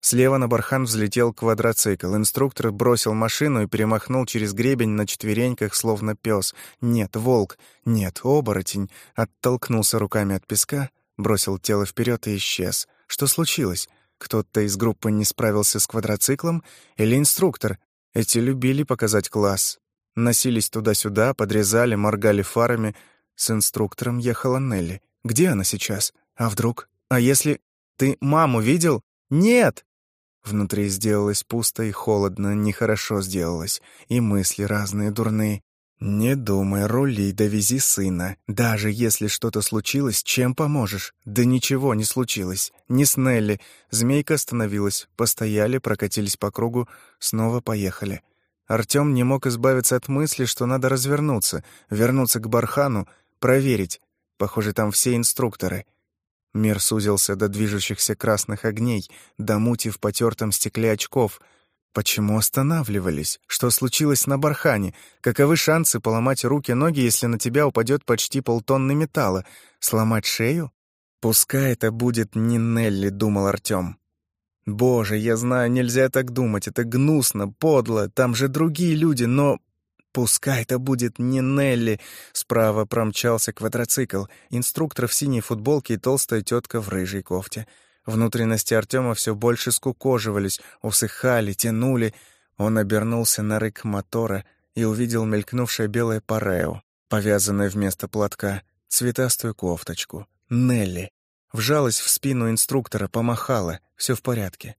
A: Слева на бархан взлетел квадроцикл. Инструктор бросил машину и перемахнул через гребень на четвереньках, словно пес. Нет, волк. Нет, оборотень. Оттолкнулся руками от песка, бросил тело вперед и исчез. Что случилось? Кто-то из группы не справился с квадроциклом? Или инструктор? Эти любили показать класс. Носились туда-сюда, подрезали, моргали фарами. С инструктором ехала Нелли. Где она сейчас? А вдруг? А если... Ты маму видел? Нет! Внутри сделалось пусто и холодно, нехорошо сделалось, и мысли разные дурные. «Не думай, рули, довези сына. Даже если что-то случилось, чем поможешь? Да ничего не случилось. Не с Нелли. Змейка остановилась. Постояли, прокатились по кругу, снова поехали». Артём не мог избавиться от мысли, что надо развернуться, вернуться к Бархану, проверить. Похоже, там все инструкторы. Мир сузился до движущихся красных огней, до мути в потертом стекле очков. Почему останавливались? Что случилось на бархане? Каковы шансы поломать руки-ноги, если на тебя упадет почти полтонны металла? Сломать шею? Пускай это будет не Нелли, думал Артём. Боже, я знаю, нельзя так думать, это гнусно, подло, там же другие люди, но Пускай это будет не Нелли. Справа промчался квадроцикл, инструктор в синей футболке и толстая тетка в рыжей кофте. Внутренности Артема все больше скукоживались, усыхали, тянули. Он обернулся на рык мотора и увидел мелькнувшее белое парео, повязанное вместо платка, цветастую кофточку. Нелли. Вжалась в спину инструктора, помахала. Все в порядке.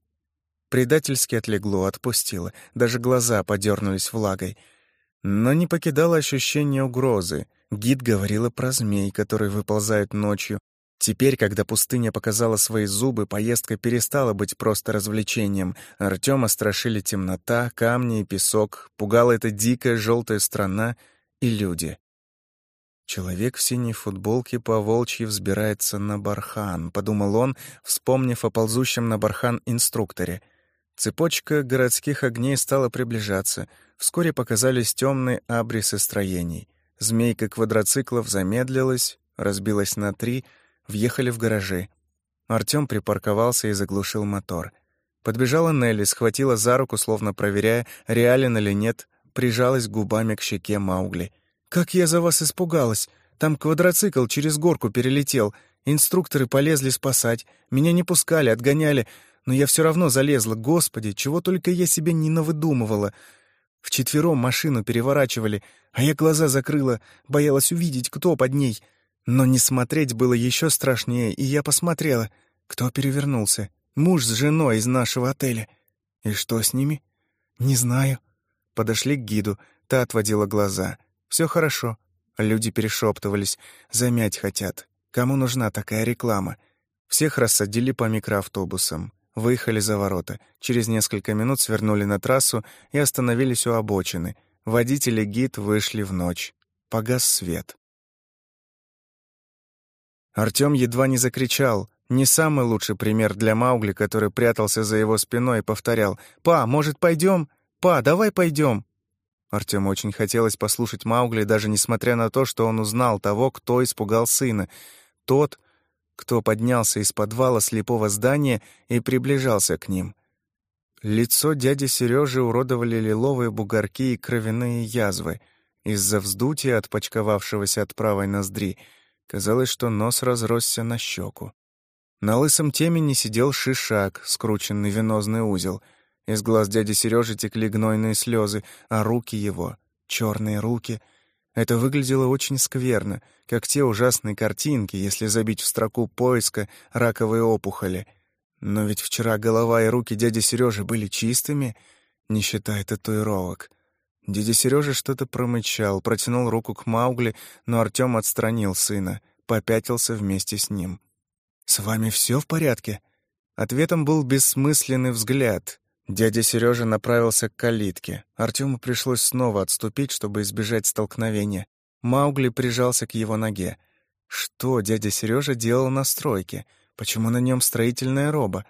A: Предательски отлегло, отпустила. Даже глаза подернулись влагой — но не покидало ощущение угрозы. Гид говорила про змей, которые выползают ночью. Теперь, когда пустыня показала свои зубы, поездка перестала быть просто развлечением. Артема страшили темнота, камни и песок, пугала эта дикая желтая страна и люди. «Человек в синей футболке по волчьи взбирается на бархан», — подумал он, вспомнив о ползущем на бархан инструкторе. Цепочка городских огней стала приближаться — Вскоре показались темные абрисы строений. Змейка квадроциклов замедлилась, разбилась на три, въехали в гаражи. Артём припарковался и заглушил мотор. Подбежала Нелли, схватила за руку, словно проверяя, реален или нет, прижалась губами к щеке Маугли. «Как я за вас испугалась! Там квадроцикл через горку перелетел. Инструкторы полезли спасать. Меня не пускали, отгоняли. Но я все равно залезла. Господи, чего только я себе не навыдумывала. Вчетвером машину переворачивали, а я глаза закрыла, боялась увидеть, кто под ней. Но не смотреть было еще страшнее, и я посмотрела. Кто перевернулся? Муж с женой из нашего отеля. И что с ними? Не знаю. Подошли к гиду, та отводила глаза. Все хорошо. Люди перешептывались, замять хотят. Кому нужна такая реклама? Всех рассадили по микроавтобусам. Выехали за ворота. Через несколько минут свернули на трассу и остановились у обочины. Водитель и гид вышли в ночь. Погас свет. Артём едва не закричал. Не самый лучший пример для Маугли, который прятался за его спиной и повторял «Па, может, пойдем? Па, давай пойдем!» Артему очень хотелось послушать Маугли, даже несмотря на то, что он узнал того, кто испугал сына. Тот, кто поднялся из подвала слепого здания и приближался к ним. Лицо дяди Сережи уродовали лиловые бугорки и кровяные язвы. Из-за вздутия, отпочковавшегося от правой ноздри, казалось, что нос разросся на щеку. На лысом темени сидел шишак, скрученный венозный узел — из глаз дяди Сережи текли гнойные слезы, а руки его, черные руки, это выглядело очень скверно, как те ужасные картинки, если забить в строку поиска раковые опухоли. Но ведь вчера голова и руки дяди Сережи были чистыми, не считая татуировок. Дядя Сережа что-то промычал, протянул руку к Маугли, но Артем отстранил сына, попятился вместе с ним. «С вами все в порядке?» Ответом был бессмысленный взгляд. Дядя Сережа направился к калитке. Артему пришлось снова отступить, чтобы избежать столкновения. Маугли прижался к его ноге. Что дядя Сережа делал на стройке? Почему на нем строительная роба?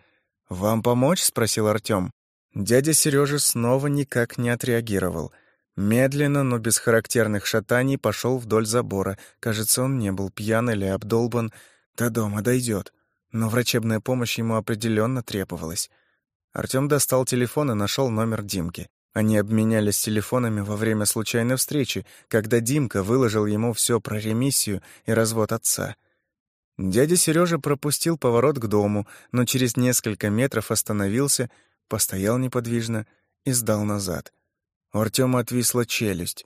A: «Вам помочь?» — спросил Артем. Дядя Сережа снова никак не отреагировал. Медленно, но без характерных шатаний пошел вдоль забора. Кажется, он не был пьян или обдолбан. До дома дойдет. Но врачебная помощь ему определенно требовалась. Артём достал телефон и нашел номер Димки. Они обменялись телефонами во время случайной встречи, когда Димка выложил ему все про ремиссию и развод отца. Дядя Сережа пропустил поворот к дому, но через несколько метров остановился, постоял неподвижно и сдал назад. У Артема отвисла челюсть.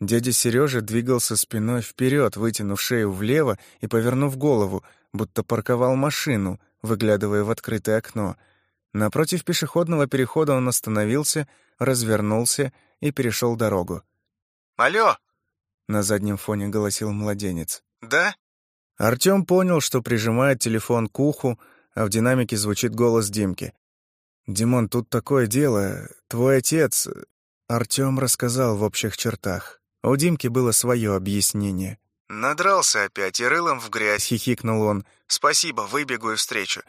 A: Дядя Сережа двигался спиной вперед, вытянув шею влево и повернув голову, будто парковал машину, выглядывая в открытое окно — Напротив пешеходного перехода он остановился, развернулся и перешел дорогу.
B: «Алло!»
A: — на заднем фоне голосил младенец.
B: «Да?»
A: Артём понял, что прижимает телефон к уху, а в динамике звучит голос Димки. «Димон, тут такое дело. Твой отец...» Артём рассказал в общих чертах. У Димки было свое объяснение.
B: «Надрался опять и рылом в грязь», —
A: хихикнул он.
B: «Спасибо, выбегу и встречу.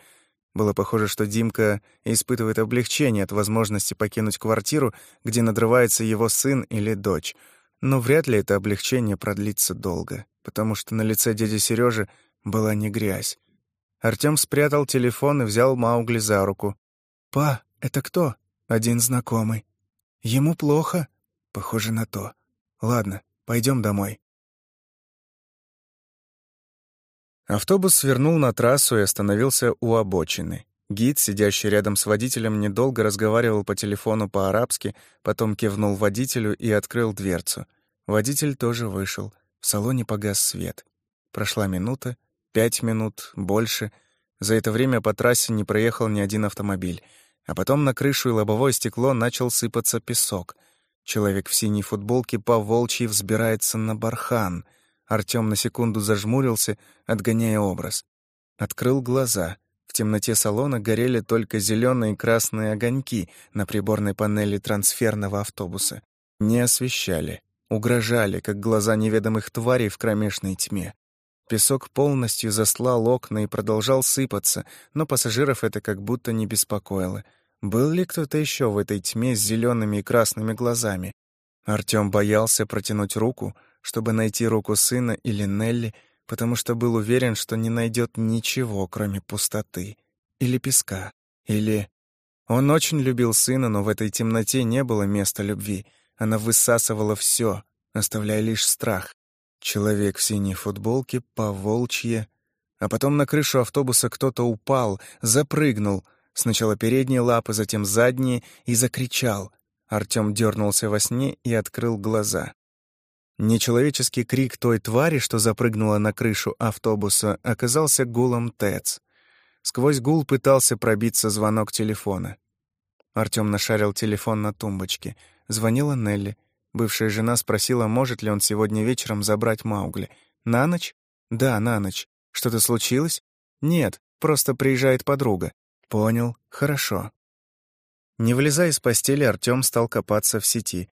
A: Было похоже, что Димка испытывает облегчение от возможности покинуть квартиру, где надрывается его сын или дочь. Но вряд ли это облегчение продлится долго, потому что на лице дяди Сережи была не грязь. Артём спрятал телефон и взял Маугли за руку. «Па, это кто?» «Один знакомый». «Ему плохо?» «Похоже на то. Ладно, пойдем домой». Автобус свернул на трассу и остановился у обочины. Гид, сидящий рядом с водителем, недолго разговаривал по телефону по-арабски, потом кивнул водителю и открыл дверцу. Водитель тоже вышел. В салоне погас свет. Прошла минута, пять минут, больше. За это время по трассе не проехал ни один автомобиль. А потом на крышу и лобовое стекло начал сыпаться песок. Человек в синей футболке по волчьи взбирается на бархан — Артём на секунду зажмурился, отгоняя образ. Открыл глаза. В темноте салона горели только зеленые и красные огоньки на приборной панели трансферного автобуса. Не освещали, угрожали, как глаза неведомых тварей в кромешной тьме. Песок полностью заслал окна и продолжал сыпаться, но пассажиров это как будто не беспокоило. Был ли кто-то еще в этой тьме с зелеными и красными глазами? Артём боялся протянуть руку, чтобы найти руку сына или Нелли, потому что был уверен, что не найдет ничего, кроме пустоты или песка, или... Он очень любил сына, но в этой темноте не было места любви. Она высасывала все, оставляя лишь страх. Человек в синей футболке, поволчье. А потом на крышу автобуса кто-то упал, запрыгнул. Сначала передние лапы, затем задние, и закричал. Артём дернулся во сне и открыл глаза. Нечеловеческий крик той твари, что запрыгнула на крышу автобуса, оказался гулом ТЭЦ. Сквозь гул пытался пробиться звонок телефона. Артём нашарил телефон на тумбочке. Звонила Нелли. Бывшая жена спросила, может ли он сегодня вечером забрать Маугли. «На ночь?» «Да, на ночь. Что-то случилось?» «Нет, просто приезжает подруга». «Понял. Хорошо». Не вылезая из постели, Артём стал копаться в сети.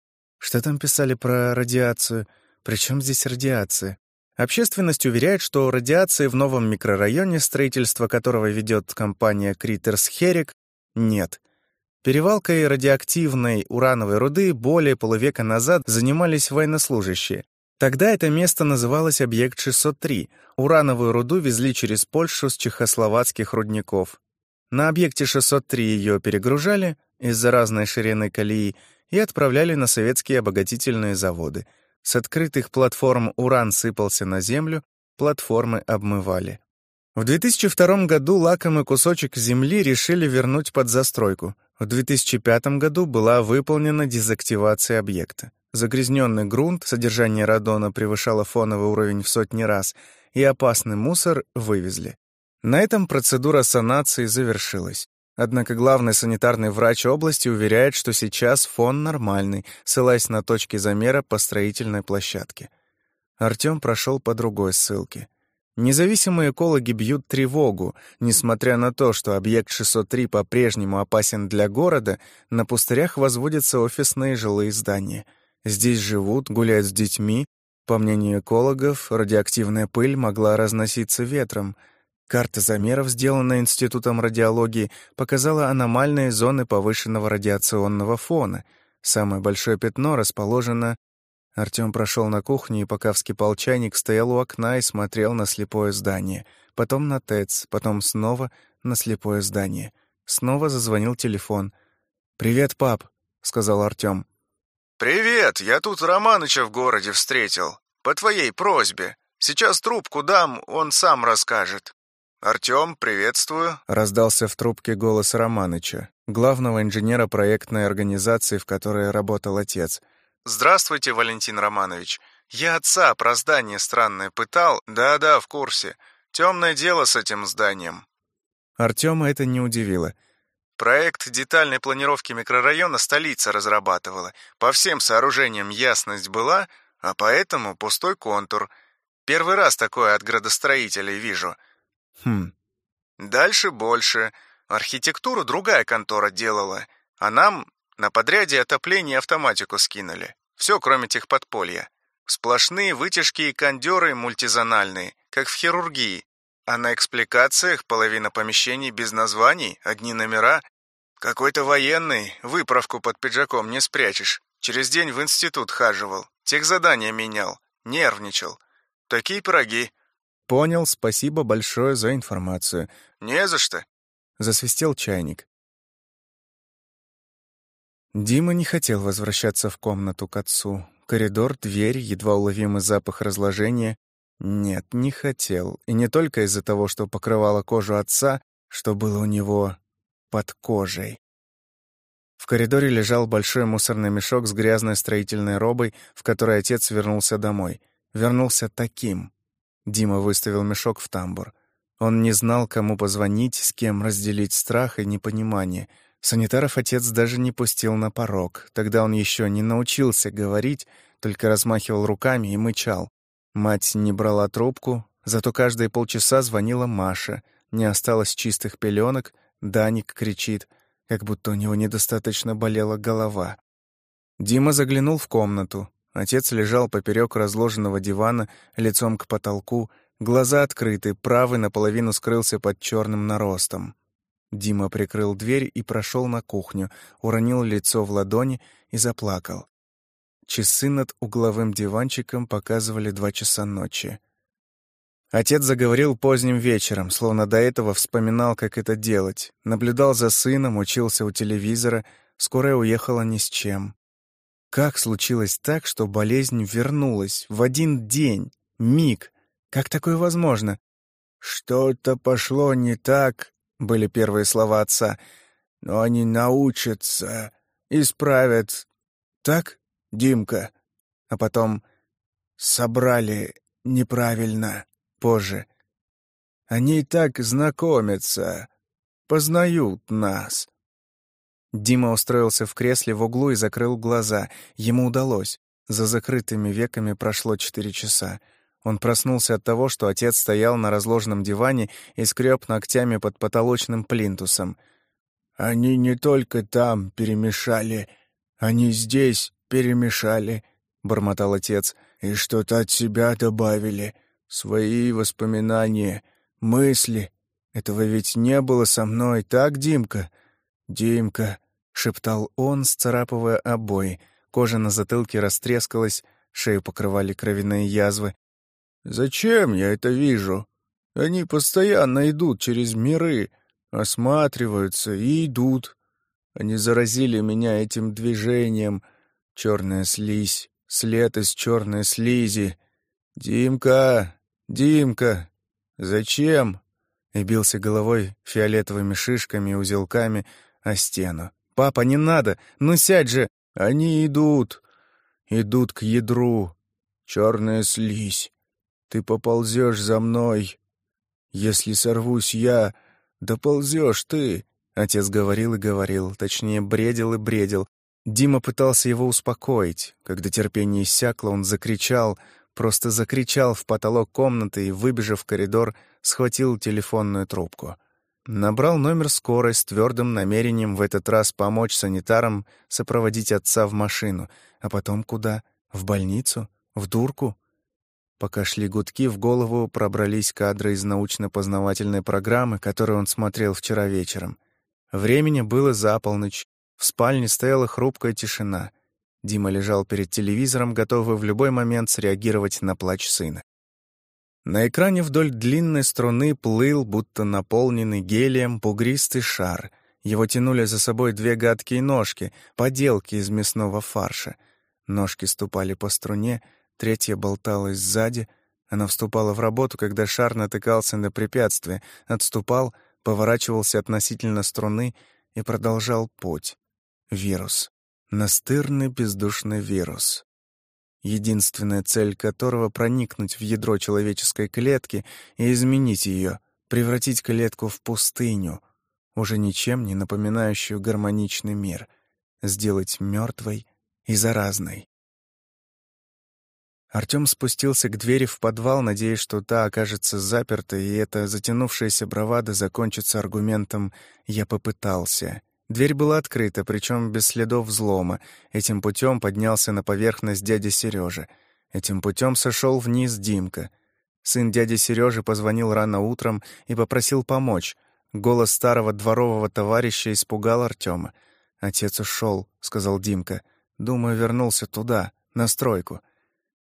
A: Что там писали про радиацию? Причем здесь радиация? Общественность уверяет, что радиации в новом микрорайоне, строительство которого ведет компания Критерс Херик, нет. Перевалкой радиоактивной урановой руды более полувека назад занимались военнослужащие. Тогда это место называлось объект 603. Урановую руду везли через Польшу с чехословацких рудников. На объекте 603 ее перегружали из-за разной ширины колеи и отправляли на советские обогатительные заводы. С открытых платформ уран сыпался на землю, платформы обмывали. В 2002 году лакомый кусочек земли решили вернуть под застройку. В 2005 году была выполнена дезактивация объекта. Загрязненный грунт, содержание радона превышало фоновый уровень в сотни раз, и опасный мусор вывезли. На этом процедура санации завершилась. Однако главный санитарный врач области уверяет, что сейчас фон нормальный, ссылаясь на точки замера по строительной площадке. Артём прошел по другой ссылке. Независимые экологи бьют тревогу. Несмотря на то, что объект 603 по-прежнему опасен для города, на пустырях возводятся офисные жилые здания. Здесь живут, гуляют с детьми. По мнению экологов, радиоактивная пыль могла разноситься ветром. Карта замеров, сделанная Институтом радиологии, показала аномальные зоны повышенного радиационного фона. Самое большое пятно расположено Артём прошел на кухню и, пока вскипал чайник, стоял у окна и смотрел на слепое здание. Потом на ТЭЦ, потом снова на слепое здание. Снова зазвонил телефон. «Привет, пап», — сказал Артём.
B: «Привет, я тут Романыча в городе встретил. По твоей просьбе. Сейчас трубку дам, он сам расскажет». «Артём, приветствую», —
A: раздался в трубке голос Романыча, главного инженера проектной организации, в которой работал отец —
B: «Здравствуйте, Валентин Романович. Я отца про здание странное пытал. Да-да, в курсе. Темное дело с этим зданием».
A: Артема это не удивило.
B: Проект детальной планировки микрорайона столица разрабатывала. По всем сооружениям ясность была, а поэтому пустой контур. Первый раз такое от градостроителей вижу.
A: Хм.
B: Дальше больше. Архитектуру другая контора делала, а нам на подряде отопление автоматику скинули. Все, кроме техподполья. Сплошные вытяжки и кондеры мультизональные, как в хирургии. А на экспликациях половина помещений без названий, одни номера. Какой-то военный, выправку под пиджаком не спрячешь. Через день в институт хаживал, тех задания менял, нервничал. Такие пироги.
A: Понял, спасибо большое за информацию.
B: Не за что.
A: Засвистел чайник. Дима не хотел возвращаться в комнату к отцу. Коридор, дверь, едва уловимый запах разложения. Нет, не хотел. И не только из-за того, что покрывало кожу отца, что было у него под кожей. В коридоре лежал большой мусорный мешок с грязной строительной робой, в которой отец вернулся домой. Вернулся таким. Дима выставил мешок в тамбур. Он не знал, кому позвонить, с кем разделить страх и непонимание — Санитаров отец даже не пустил на порог. Тогда он еще не научился говорить, только размахивал руками и мычал. Мать не брала трубку, зато каждые полчаса звонила Маша. Не осталось чистых пеленок, Даник кричит, как будто у него недостаточно болела голова. Дима заглянул в комнату. Отец лежал поперек разложенного дивана, лицом к потолку, глаза открыты, правый наполовину скрылся под черным наростом. Дима прикрыл дверь и прошел на кухню, уронил лицо в ладони и заплакал. Часы над угловым диванчиком показывали два часа ночи. Отец заговорил поздним вечером, словно до этого вспоминал, как это делать. Наблюдал за сыном, учился у телевизора, скорая уехала ни с чем. Как случилось так, что болезнь вернулась в один день, миг? Как такое возможно? Что-то пошло не так, были первые слова отца. «Но они научатся, исправят. Так, Димка?» А потом «собрали неправильно» позже. «Они и так знакомятся, познают нас». Дима устроился в кресле в углу и закрыл глаза. Ему удалось. За закрытыми веками прошло четыре часа. Он проснулся от того, что отец стоял на разложенном диване и скреб ногтями под потолочным плинтусом. «Они не только там перемешали, они здесь перемешали», — бормотал отец, «и что-то от себя добавили, свои воспоминания, мысли. Этого ведь не было со мной, так, Димка? Димка, — шептал он, сцарапывая обои. Кожа на затылке растрескалась, шею покрывали кровяные язвы. «Зачем я это вижу? Они постоянно идут через миры, осматриваются и идут. Они заразили меня этим движением. Черная слизь, след из черной слизи. Димка, Димка, зачем?» И бился головой фиолетовыми шишками и узелками о стену. «Папа, не надо! Ну сядь же! Они идут! Идут к ядру! Черная слизь! Ты поползешь за мной! Если сорвусь я, доползешь ты!» Отец говорил и говорил, точнее, бредил и бредил. Дима пытался его успокоить. Когда терпение иссякло, он закричал, просто закричал в потолок комнаты и, выбежав в коридор, схватил телефонную трубку. Набрал номер скорой с твердым намерением в этот раз помочь санитарам сопроводить отца в машину. А потом куда? В больницу? В дурку? Пока шли гудки, в голову пробрались кадры из научно-познавательной программы, которую он смотрел вчера вечером. Времени было за полночь. В спальне стояла хрупкая тишина. Дима лежал перед телевизором, готовый в любой момент среагировать на плач сына. На экране вдоль длинной струны плыл, будто наполненный гелием, бугристый шар. Его тянули за собой две гадкие ножки, поделки из мясного фарша. Ножки ступали по струне, третья болталась сзади. Она вступала в работу, когда шар натыкался на препятствие, отступал, поворачивался относительно струны и продолжал путь. Вирус. Настырный бездушный вирус единственная цель которого — проникнуть в ядро человеческой клетки и изменить ее, превратить клетку в пустыню, уже ничем не напоминающую гармоничный мир, сделать мертвой и заразной. Артём спустился к двери в подвал, надеясь, что та окажется запертой, и эта затянувшаяся бравада закончится аргументом «я попытался». Дверь была открыта, причем без следов взлома. Этим путем поднялся на поверхность дядя Сережа. Этим путем сошел вниз Димка. Сын дяди Сережи позвонил рано утром и попросил помочь. Голос старого дворового товарища испугал Артема. «Отец ушел», — сказал Димка. «Думаю, вернулся туда, на стройку».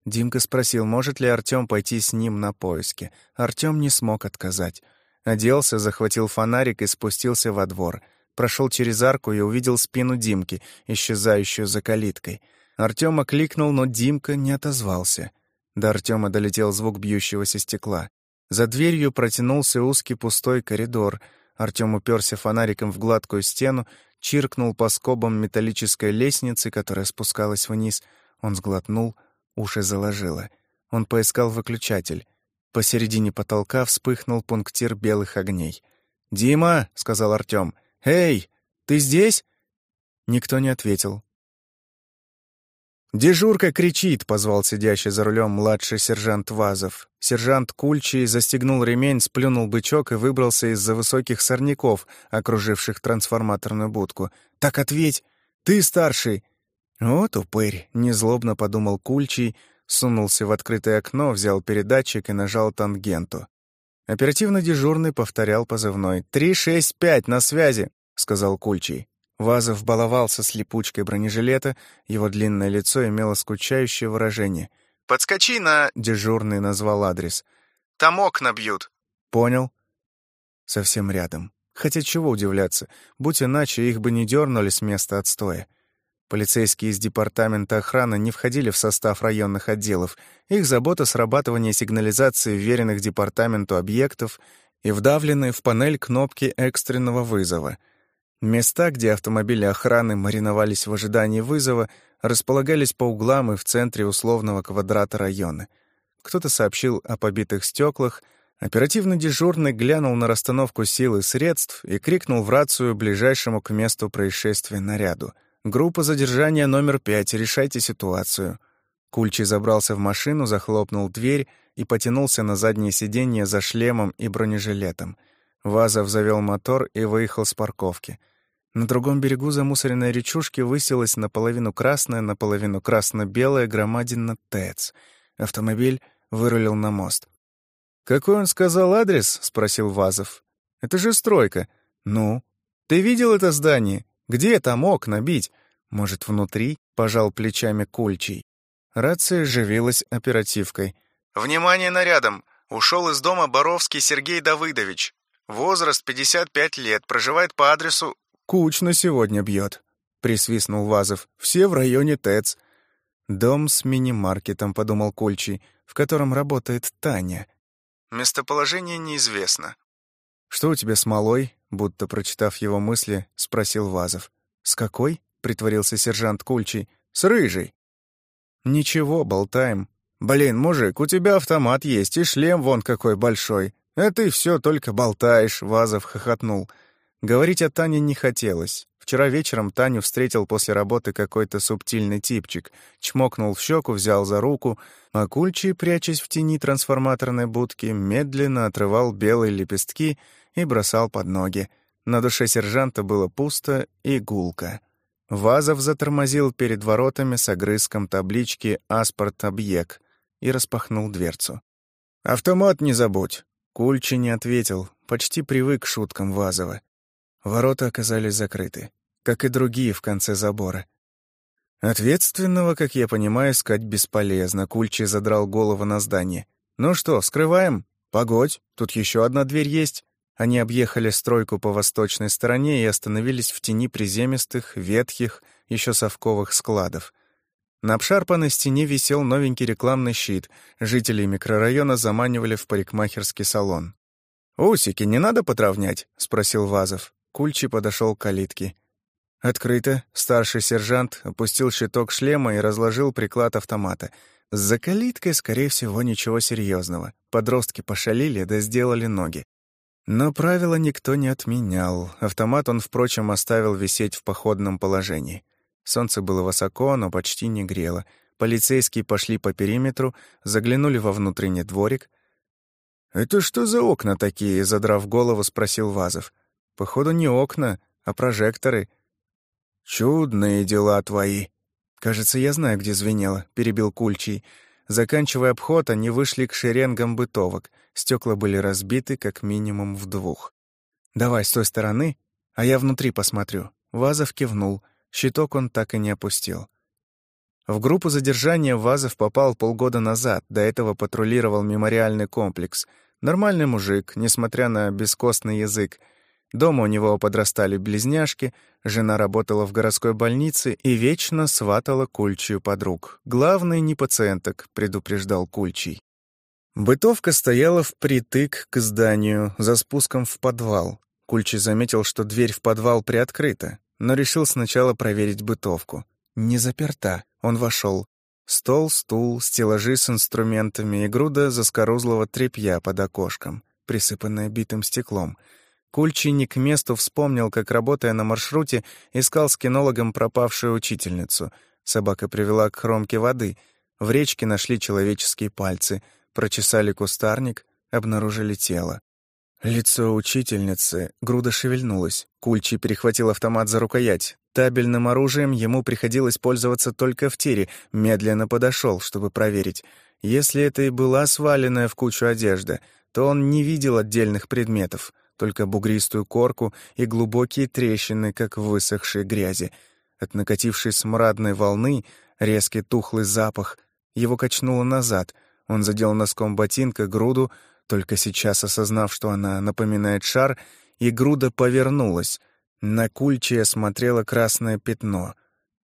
A: Димка спросил, может ли Артем пойти с ним на поиски. Артем не смог отказать. Оделся, захватил фонарик и спустился во двор — прошел через арку и увидел спину Димки, исчезающую за калиткой. Артём окликнул, но Димка не отозвался. До Артёма долетел звук бьющегося стекла. За дверью протянулся узкий пустой коридор. Артём уперся фонариком в гладкую стену, чиркнул по скобам металлической лестницы, которая спускалась вниз. Он сглотнул, уши заложило. Он поискал выключатель. Посередине потолка вспыхнул пунктир белых огней. «Дима!» — сказал Артём. «Эй, ты здесь?» Никто не ответил. «Дежурка кричит!» — позвал сидящий за рулем младший сержант Вазов. Сержант Кульчий застегнул ремень, сплюнул бычок и выбрался из-за высоких сорняков, окруживших трансформаторную будку. «Так ответь! Ты старший!» «Вот упырь!» — незлобно подумал Кульчий, сунулся в открытое окно, взял передатчик и нажал тангенту. Оперативно дежурный повторял позывной. «Три, шесть, пять, на связи!» — сказал Кульчий. Вазов баловался с липучкой бронежилета, его длинное лицо имело скучающее выражение.
B: «Подскочи на...»
A: — дежурный назвал адрес.
B: «Там окна бьют».
A: «Понял». Совсем рядом. Хотя чего удивляться, будь иначе, их бы не дернули с места отстоя. Полицейские из департамента охраны не входили в состав районных отделов. Их забота — срабатывание сигнализации вверенных департаменту объектов и вдавленные в панель кнопки экстренного вызова. Места, где автомобили охраны мариновались в ожидании вызова, располагались по углам и в центре условного квадрата района. Кто-то сообщил о побитых стеклах, оперативно дежурный глянул на расстановку сил и средств и крикнул в рацию ближайшему к месту происшествия наряду — «Группа задержания номер пять, решайте ситуацию». Кульчи забрался в машину, захлопнул дверь и потянулся на заднее сиденье за шлемом и бронежилетом. Вазов завел мотор и выехал с парковки. На другом берегу замусоренной речушки высилась наполовину красная, наполовину красно-белая громадина ТЭЦ. Автомобиль вырулил на мост. «Какой он сказал адрес?» — спросил Вазов. «Это же стройка». «Ну?» «Ты видел это здание?» Где там окна бить? Может, внутри?» — пожал плечами Кульчий. Рация живилась оперативкой.
B: «Внимание нарядом! Ушел из дома Боровский Сергей Давыдович. Возраст 55 лет, проживает по адресу...»
A: «Кучно сегодня бьет», — присвистнул Вазов. «Все в районе ТЭЦ». «Дом с мини-маркетом», — подумал Кульчий, — «в котором работает Таня».
B: «Местоположение неизвестно».
A: «Что у тебя с малой?» — будто прочитав его мысли, спросил Вазов. «С какой?» — притворился сержант Кульчий. «С рыжей». «Ничего, болтаем. Блин, мужик, у тебя автомат есть, и шлем вон какой большой. А ты все только болтаешь», — Вазов хохотнул. Говорить о Тане не хотелось. Вчера вечером Таню встретил после работы какой-то субтильный типчик, чмокнул в щеку, взял за руку, а Кульчий, прячась в тени трансформаторной будки, медленно отрывал белые лепестки и бросал под ноги. На душе сержанта было пусто и гулко. Вазов затормозил перед воротами с огрызком таблички «Аспорт Объек» и распахнул дверцу. «Автомат не забудь!» Кульчи не ответил, почти привык к шуткам Вазова. Ворота оказались закрыты, как и другие в конце забора. Ответственного, как я понимаю, искать бесполезно. Кульчи задрал голову на здание. «Ну что, вскрываем? Погодь, тут еще одна дверь есть». Они объехали стройку по восточной стороне и остановились в тени приземистых, ветхих, еще совковых складов. На обшарпанной стене висел новенький рекламный щит. Жители микрорайона заманивали в парикмахерский салон. «Усики не надо потравнять?» — спросил Вазов. Кульчи подошел к калитке. Открыто. Старший сержант опустил щиток шлема и разложил приклад автомата. За калиткой, скорее всего, ничего серьезного. Подростки пошалили, да сделали ноги. Но правила никто не отменял. Автомат он, впрочем, оставил висеть в походном положении. Солнце было высоко, но почти не грело. Полицейские пошли по периметру, заглянули во внутренний дворик. «Это что за окна такие?» — задрав голову, спросил Вазов. Походу, не окна, а прожекторы. «Чудные дела твои!» «Кажется, я знаю, где звенело», — перебил Кульчий. Заканчивая обход, они вышли к шеренгам бытовок. Стекла были разбиты как минимум в двух. «Давай с той стороны, а я внутри посмотрю». Вазов кивнул. Щиток он так и не опустил. В группу задержания Вазов попал полгода назад, до этого патрулировал мемориальный комплекс. Нормальный мужик, несмотря на бескостный язык — Дома у него подрастали близняшки, жена работала в городской больнице и вечно сватала Кульчию подруг. Главное, не пациенток, предупреждал Кульчий. Бытовка стояла впритык к зданию, за спуском в подвал. Кульчий заметил, что дверь в подвал приоткрыта, но решил сначала проверить бытовку. Не заперта. Он вошел. Стол, стул, стеллажи с инструментами и груда заскорузлого тряпья под окошком, присыпанная битым стеклом — Кульчий не к месту вспомнил, как, работая на маршруте, искал с кинологом пропавшую учительницу. Собака привела к кромке воды. В речке нашли человеческие пальцы, прочесали кустарник, обнаружили тело. Лицо учительницы, груда шевельнулась. Кульчий перехватил автомат за рукоять. Табельным оружием ему приходилось пользоваться только в тире, медленно подошел, чтобы проверить. Если это и была сваленная в кучу одежда, то он не видел отдельных предметов — только бугристую корку и глубокие трещины, как в высохшей грязи. От накатившей смрадной волны резкий тухлый запах его качнуло назад. Он задел носком ботинка груду, только сейчас осознав, что она напоминает шар, и груда повернулась. На кульче смотрело красное пятно.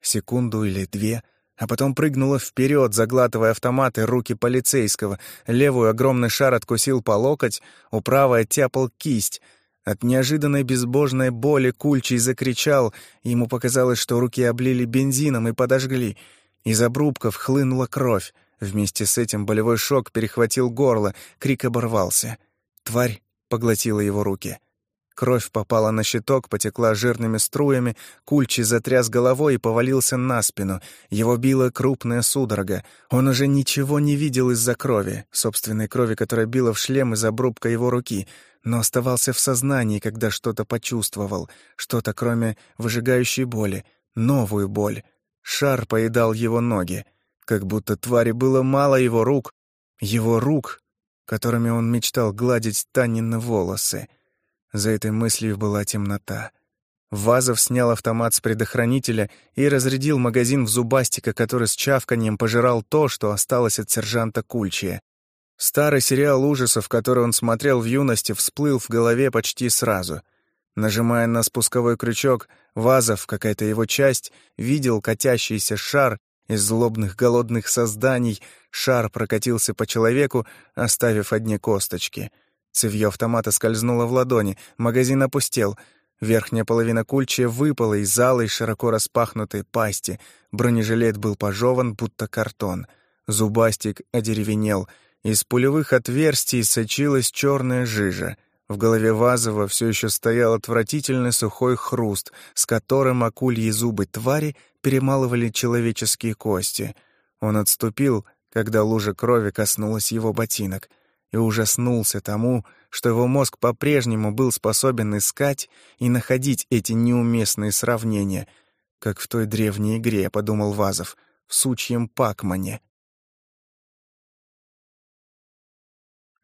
A: Секунду или две — а потом прыгнула вперед, заглатывая автомат и руки полицейского. Левую огромный шар откусил по локоть, у правой оттяпал кисть. От неожиданной безбожной боли Кульчий закричал, ему показалось, что руки облили бензином и подожгли. Из обрубков хлынула кровь. Вместе с этим болевой шок перехватил горло, крик оборвался. Тварь поглотила его руки. Кровь попала на щиток, потекла жирными струями, Кульчи затряс головой и повалился на спину. Его била крупная судорога. Он уже ничего не видел из-за крови, собственной крови, которая била в шлем из обрубка его руки, но оставался в сознании, когда что-то почувствовал, что-то кроме выжигающей боли, новую боль. Шар поедал его ноги, как будто твари было мало его рук, его рук, которыми он мечтал гладить Танины волосы. За этой мыслью была темнота. Вазов снял автомат с предохранителя и разрядил магазин в зубастика, который с чавканием пожирал то, что осталось от сержанта Кульчия. Старый сериал ужасов, который он смотрел в юности, всплыл в голове почти сразу. Нажимая на спусковой крючок, Вазов, какая-то его часть, видел катящийся шар из злобных голодных созданий. Шар прокатился по человеку, оставив одни косточки. Цевьё автомата скользнуло в ладони, магазин опустел — Верхняя половина кульчия выпала из и широко распахнутой пасти. Бронежилет был пожеван, будто картон. Зубастик одеревенел. Из пулевых отверстий сочилась черная жижа. В голове Вазова все еще стоял отвратительный сухой хруст, с которым акульи зубы твари перемалывали человеческие кости. Он отступил, когда лужа крови коснулась его ботинок, и ужаснулся тому, что его мозг по-прежнему был способен искать и находить эти неуместные сравнения, как в той древней игре, подумал Вазов, в сучьем Пакмане.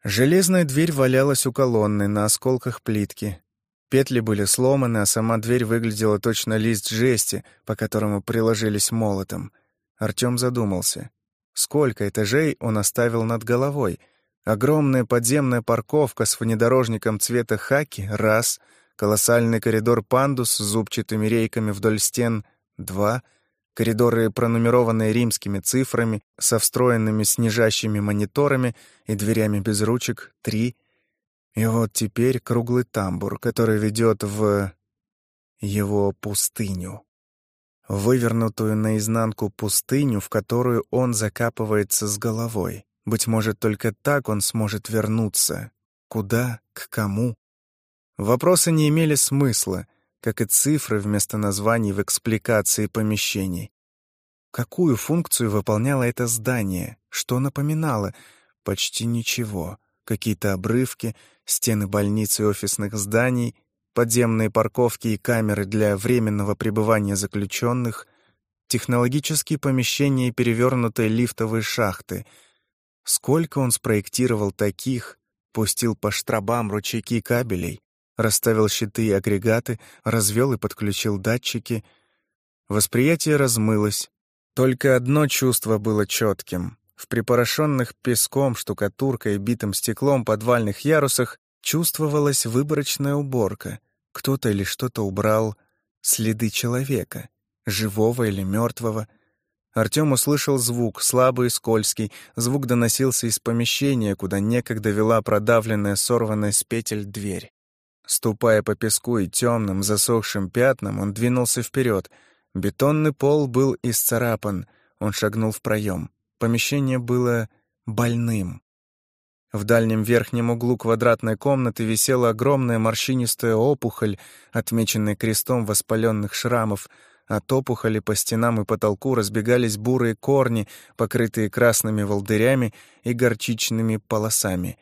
A: Железная дверь валялась у колонны на осколках плитки. Петли были сломаны, а сама дверь выглядела точно лист жести, по которому приложились молотом. Артём задумался. Сколько этажей он оставил над головой — Огромная подземная парковка с внедорожником цвета хаки — раз, колоссальный коридор пандус с зубчатыми рейками вдоль стен — два, коридоры, пронумерованные римскими цифрами, со встроенными снижающими мониторами и дверями без ручек — три. И вот теперь круглый тамбур, который ведет в... его пустыню. Вывернутую наизнанку пустыню, в которую он закапывается с головой. Быть может, только так он сможет вернуться. Куда? К кому? Вопросы не имели смысла, как и цифры вместо названий в экспликации помещений. Какую функцию выполняло это здание? Что напоминало? Почти ничего. Какие-то обрывки, стены больниц и офисных зданий, подземные парковки и камеры для временного пребывания заключенных, технологические помещения и перевернутые лифтовые шахты — Сколько он спроектировал таких, пустил по штробам ручейки кабелей, расставил щиты и агрегаты, развел и подключил датчики. Восприятие размылось. Только одно чувство было четким. В припорошенных песком, штукатуркой и битым стеклом подвальных ярусах чувствовалась выборочная уборка. Кто-то или что-то убрал следы человека, живого или мертвого — Артём услышал звук, слабый и скользкий. Звук доносился из помещения, куда некогда вела продавленная, сорванная с петель дверь. Ступая по песку и темным, засохшим пятнам, он двинулся вперед. Бетонный пол был исцарапан. Он шагнул в проем. Помещение было больным. В дальнем верхнем углу квадратной комнаты висела огромная морщинистая опухоль, отмеченная крестом воспаленных шрамов — от опухоли по стенам и потолку разбегались бурые корни, покрытые красными волдырями и горчичными полосами.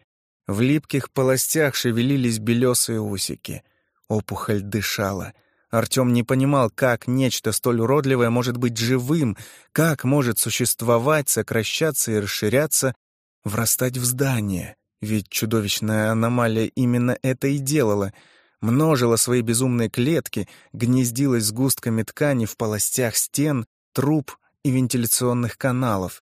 A: В липких полостях шевелились белесые усики. Опухоль дышала. Артем не понимал, как нечто столь уродливое может быть живым, как может существовать, сокращаться и расширяться, врастать в здание. Ведь чудовищная аномалия именно это и делала — множила свои безумные клетки, гнездилась сгустками ткани в полостях стен, труб и вентиляционных каналов.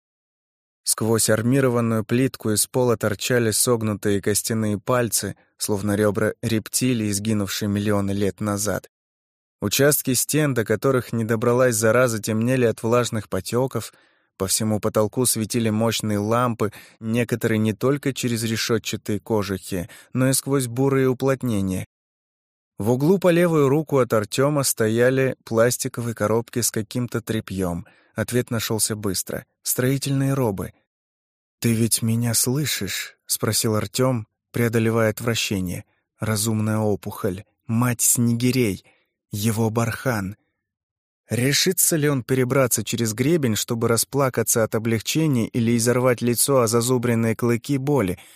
A: Сквозь армированную плитку из пола торчали согнутые костяные пальцы, словно ребра рептилии, сгинувшие миллионы лет назад. Участки стен, до которых не добралась зараза, темнели от влажных потеков, по всему потолку светили мощные лампы, некоторые не только через решетчатые кожухи, но и сквозь бурые уплотнения. В углу по левую руку от Артема стояли пластиковые коробки с каким-то тряпьем. Ответ нашелся быстро. «Строительные робы». «Ты ведь меня слышишь?» — спросил Артем, преодолевая отвращение. «Разумная опухоль, мать снегирей, его бархан». Решится ли он перебраться через гребень, чтобы расплакаться от облегчения или изорвать лицо о зазубренные клыки боли —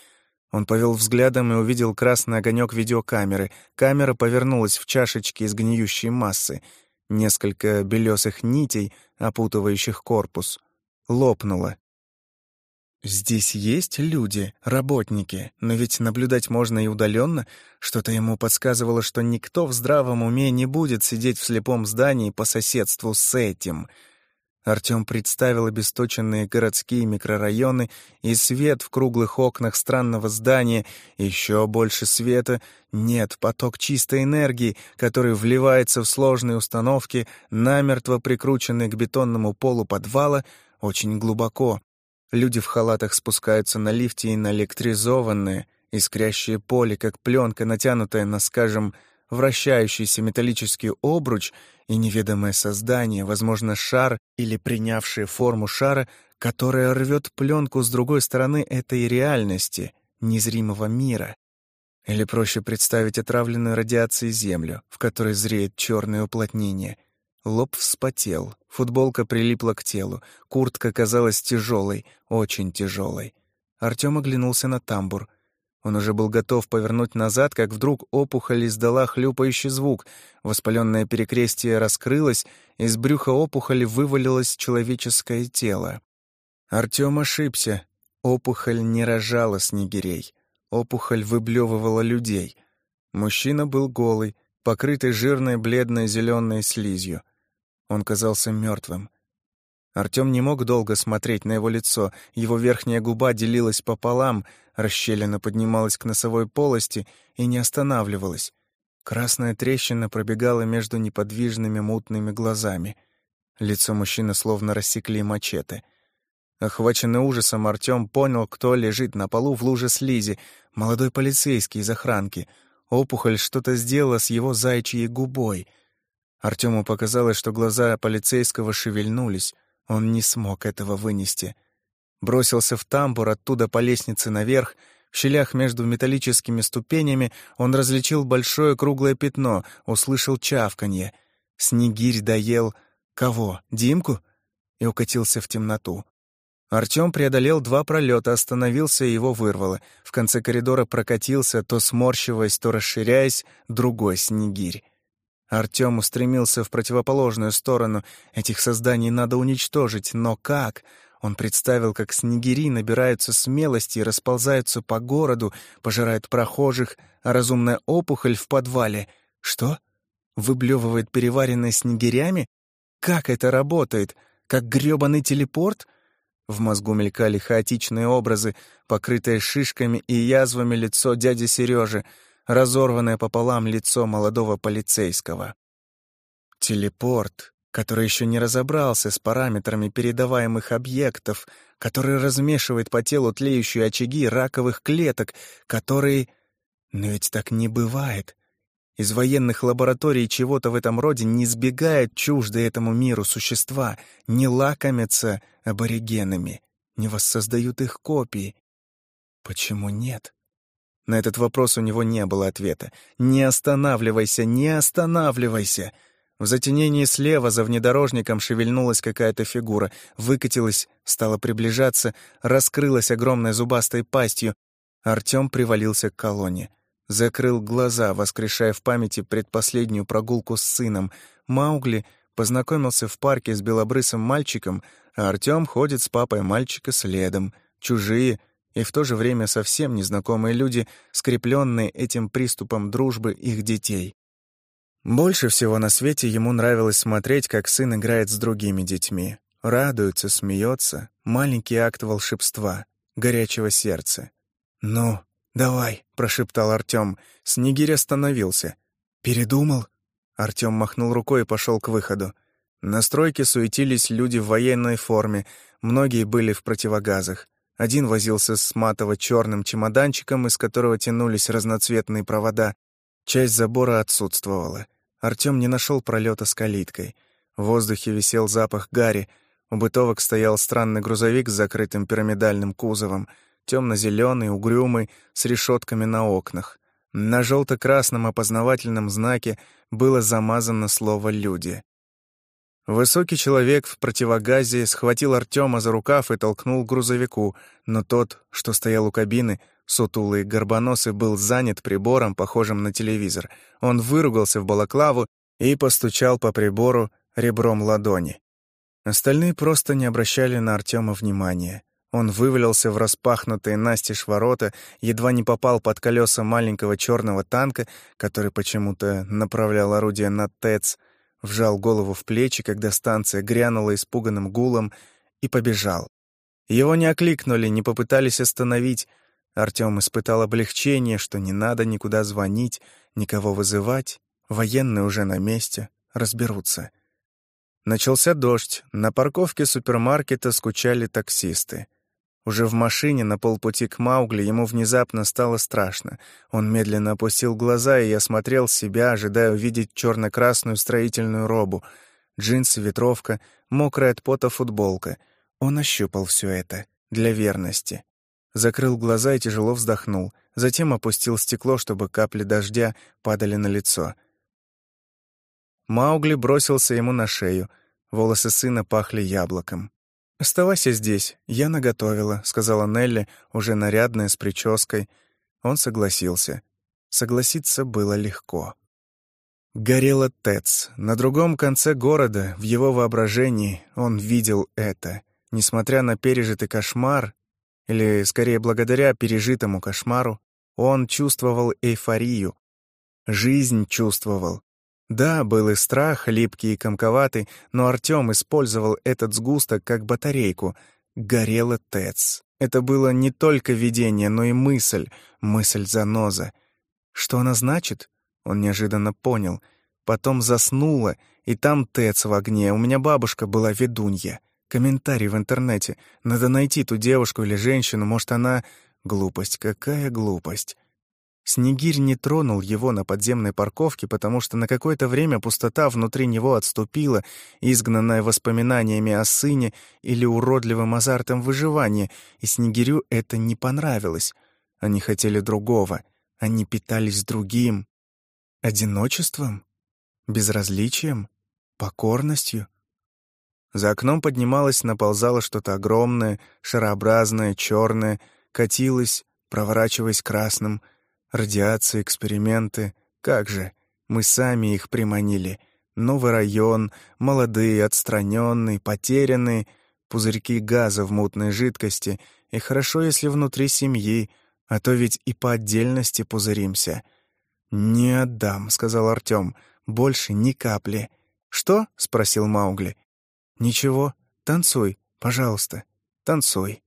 A: он повел взглядом и увидел красный огонек видеокамеры. Камера повернулась в чашечке из гниющей массы. Несколько белесых нитей, опутывающих корпус. Лопнуло. Здесь есть люди, работники, но ведь наблюдать можно и удаленно. Что-то ему подсказывало, что никто в здравом уме не будет сидеть в слепом здании по соседству с этим. Артём представил обесточенные городские микрорайоны и свет в круглых окнах странного здания, еще больше света. Нет, поток чистой энергии, который вливается в сложные установки, намертво прикрученные к бетонному полу подвала, очень глубоко, Люди в халатах спускаются на лифте и наэлектризованные, искрящее поле, как пленка, натянутая на, скажем, вращающийся металлический обруч и неведомое создание, возможно, шар или принявшее форму шара, которое рвет пленку с другой стороны этой реальности, незримого мира. Или проще представить отравленную радиацией Землю, в которой зреет черное уплотнение, Лоб вспотел, футболка прилипла к телу, куртка казалась тяжелой, очень тяжелой. Артем оглянулся на тамбур. Он уже был готов повернуть назад, как вдруг опухоль издала хлюпающий звук. Воспаленное перекрестие раскрылось, из брюха опухоли вывалилось человеческое тело. Артем ошибся. Опухоль не рожала снегирей. Опухоль выблевывала людей. Мужчина был голый, покрытый жирной бледной зеленой слизью. Он казался мертвым. Артём не мог долго смотреть на его лицо. Его верхняя губа делилась пополам, расщелина поднималась к носовой полости и не останавливалась. Красная трещина пробегала между неподвижными мутными глазами. Лицо мужчины словно рассекли мачете. Охваченный ужасом, Артём понял, кто лежит на полу в луже слизи. Молодой полицейский из охранки. Опухоль что-то сделала с его зайчьей губой — Артему показалось, что глаза полицейского шевельнулись. Он не смог этого вынести. Бросился в тамбур, оттуда по лестнице наверх. В щелях между металлическими ступенями он различил большое круглое пятно, услышал чавканье. Снегирь доел... Кого? Димку? И укатился в темноту. Артём преодолел два пролета, остановился и его вырвало. В конце коридора прокатился, то сморщиваясь, то расширяясь, другой снегирь. Артём устремился в противоположную сторону. Этих созданий надо уничтожить, но как? Он представил, как снегири набираются смелости и расползаются по городу, пожирают прохожих, а разумная опухоль в подвале. Что? Выблевывает переваренное снегирями? Как это работает? Как грёбаный телепорт? В мозгу мелькали хаотичные образы, покрытое шишками и язвами лицо дяди Сережи — разорванное пополам лицо молодого полицейского. Телепорт, который еще не разобрался с параметрами передаваемых объектов, который размешивает по телу тлеющие очаги раковых клеток, который... Но ведь так не бывает. Из военных лабораторий чего-то в этом роде не сбегают чуждые этому миру существа, не лакомятся аборигенами, не воссоздают их копии. Почему нет? На этот вопрос у него не было ответа. «Не останавливайся, не останавливайся!» В затенении слева за внедорожником шевельнулась какая-то фигура, выкатилась, стала приближаться, раскрылась огромной зубастой пастью. Артём привалился к колонне. Закрыл глаза, воскрешая в памяти предпоследнюю прогулку с сыном. Маугли познакомился в парке с белобрысым мальчиком, а Артём ходит с папой мальчика следом. Чужие, и в то же время совсем незнакомые люди, скрепленные этим приступом дружбы их детей. Больше всего на свете ему нравилось смотреть, как сын играет с другими детьми. Радуется, смеется. Маленький акт волшебства, горячего сердца. «Ну, давай», — прошептал Артём. Снегирь остановился. «Передумал?» Артём махнул рукой и пошел к выходу. На стройке суетились люди в военной форме, многие были в противогазах. Один возился с матово-черным чемоданчиком, из которого тянулись разноцветные провода. Часть забора отсутствовала. Артём не нашел пролета с калиткой. В воздухе висел запах гари. У бытовок стоял странный грузовик с закрытым пирамидальным кузовом, темно-зеленый, угрюмый, с решетками на окнах. На желто-красном опознавательном знаке было замазано слово «люди». Высокий человек в противогазе схватил Артема за рукав и толкнул к грузовику, но тот, что стоял у кабины, сутулый горбоносый, был занят прибором, похожим на телевизор. Он выругался в балаклаву и постучал по прибору ребром ладони. Остальные просто не обращали на Артема внимания. Он вывалился в распахнутые настежь ворота, едва не попал под колеса маленького черного танка, который почему-то направлял орудие на ТЭЦ, вжал голову в плечи, когда станция грянула испуганным гулом, и побежал. Его не окликнули, не попытались остановить. Артём испытал облегчение, что не надо никуда звонить, никого вызывать. Военные уже на месте, разберутся. Начался дождь, на парковке супермаркета скучали таксисты. Уже в машине на полпути к Маугли ему внезапно стало страшно. Он медленно опустил глаза, и я смотрел себя, ожидая увидеть черно-красную строительную робу, джинсы, ветровка, мокрая от пота футболка. Он ощупал все это для верности. Закрыл глаза и тяжело вздохнул, затем опустил стекло, чтобы капли дождя падали на лицо. Маугли бросился ему на шею. Волосы сына пахли яблоком. «Оставайся здесь, я наготовила», — сказала Нелли, уже нарядная, с прической. Он согласился. Согласиться было легко. Горела ТЭЦ. На другом конце города, в его воображении, он видел это. Несмотря на пережитый кошмар, или, скорее, благодаря пережитому кошмару, он чувствовал эйфорию. Жизнь чувствовал. Да, был и страх, липкий и комковатый, но Артём использовал этот сгусток как батарейку. Горела ТЭЦ. Это было не только видение, но и мысль, мысль-заноза. Что она значит? Он неожиданно понял. Потом заснула, и там ТЭЦ в огне. У меня бабушка была ведунья. Комментарий в интернете. Надо найти ту девушку или женщину, может, она... Глупость, какая глупость. Снегирь не тронул его на подземной парковке, потому что на какое-то время пустота внутри него отступила, изгнанная воспоминаниями о сыне или уродливым азартом выживания, и Снегирю это не понравилось. Они хотели другого, они питались другим. Одиночеством? Безразличием? Покорностью? За окном поднималось, наползало что-то огромное, шарообразное, черное, катилось, проворачиваясь красным — Радиация, эксперименты. Как же? Мы сами их приманили. Новый район, молодые, отстраненные, потерянные, пузырьки газа в мутной жидкости. И хорошо, если внутри семьи, а то ведь и по отдельности пузыримся. «Не отдам», — сказал Артём. «Больше ни капли». «Что?» — спросил Маугли. «Ничего. Танцуй, пожалуйста. Танцуй».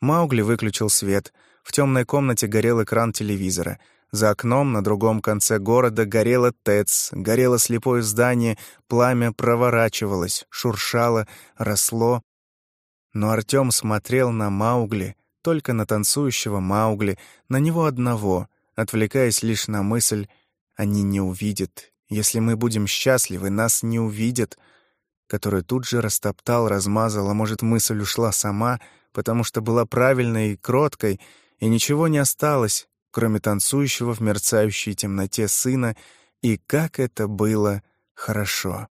A: Маугли выключил свет — в темной комнате горел экран телевизора. За окном на другом конце города горела ТЭЦ, горело слепое здание, пламя проворачивалось, шуршало, росло. Но Артём смотрел на Маугли, только на танцующего Маугли, на него одного, отвлекаясь лишь на мысль «они не увидят, если мы будем счастливы, нас не увидят», которую тут же растоптал, размазал, а может, мысль ушла сама, потому что была правильной и кроткой — и ничего не осталось, кроме танцующего в мерцающей темноте сына, и как это было хорошо.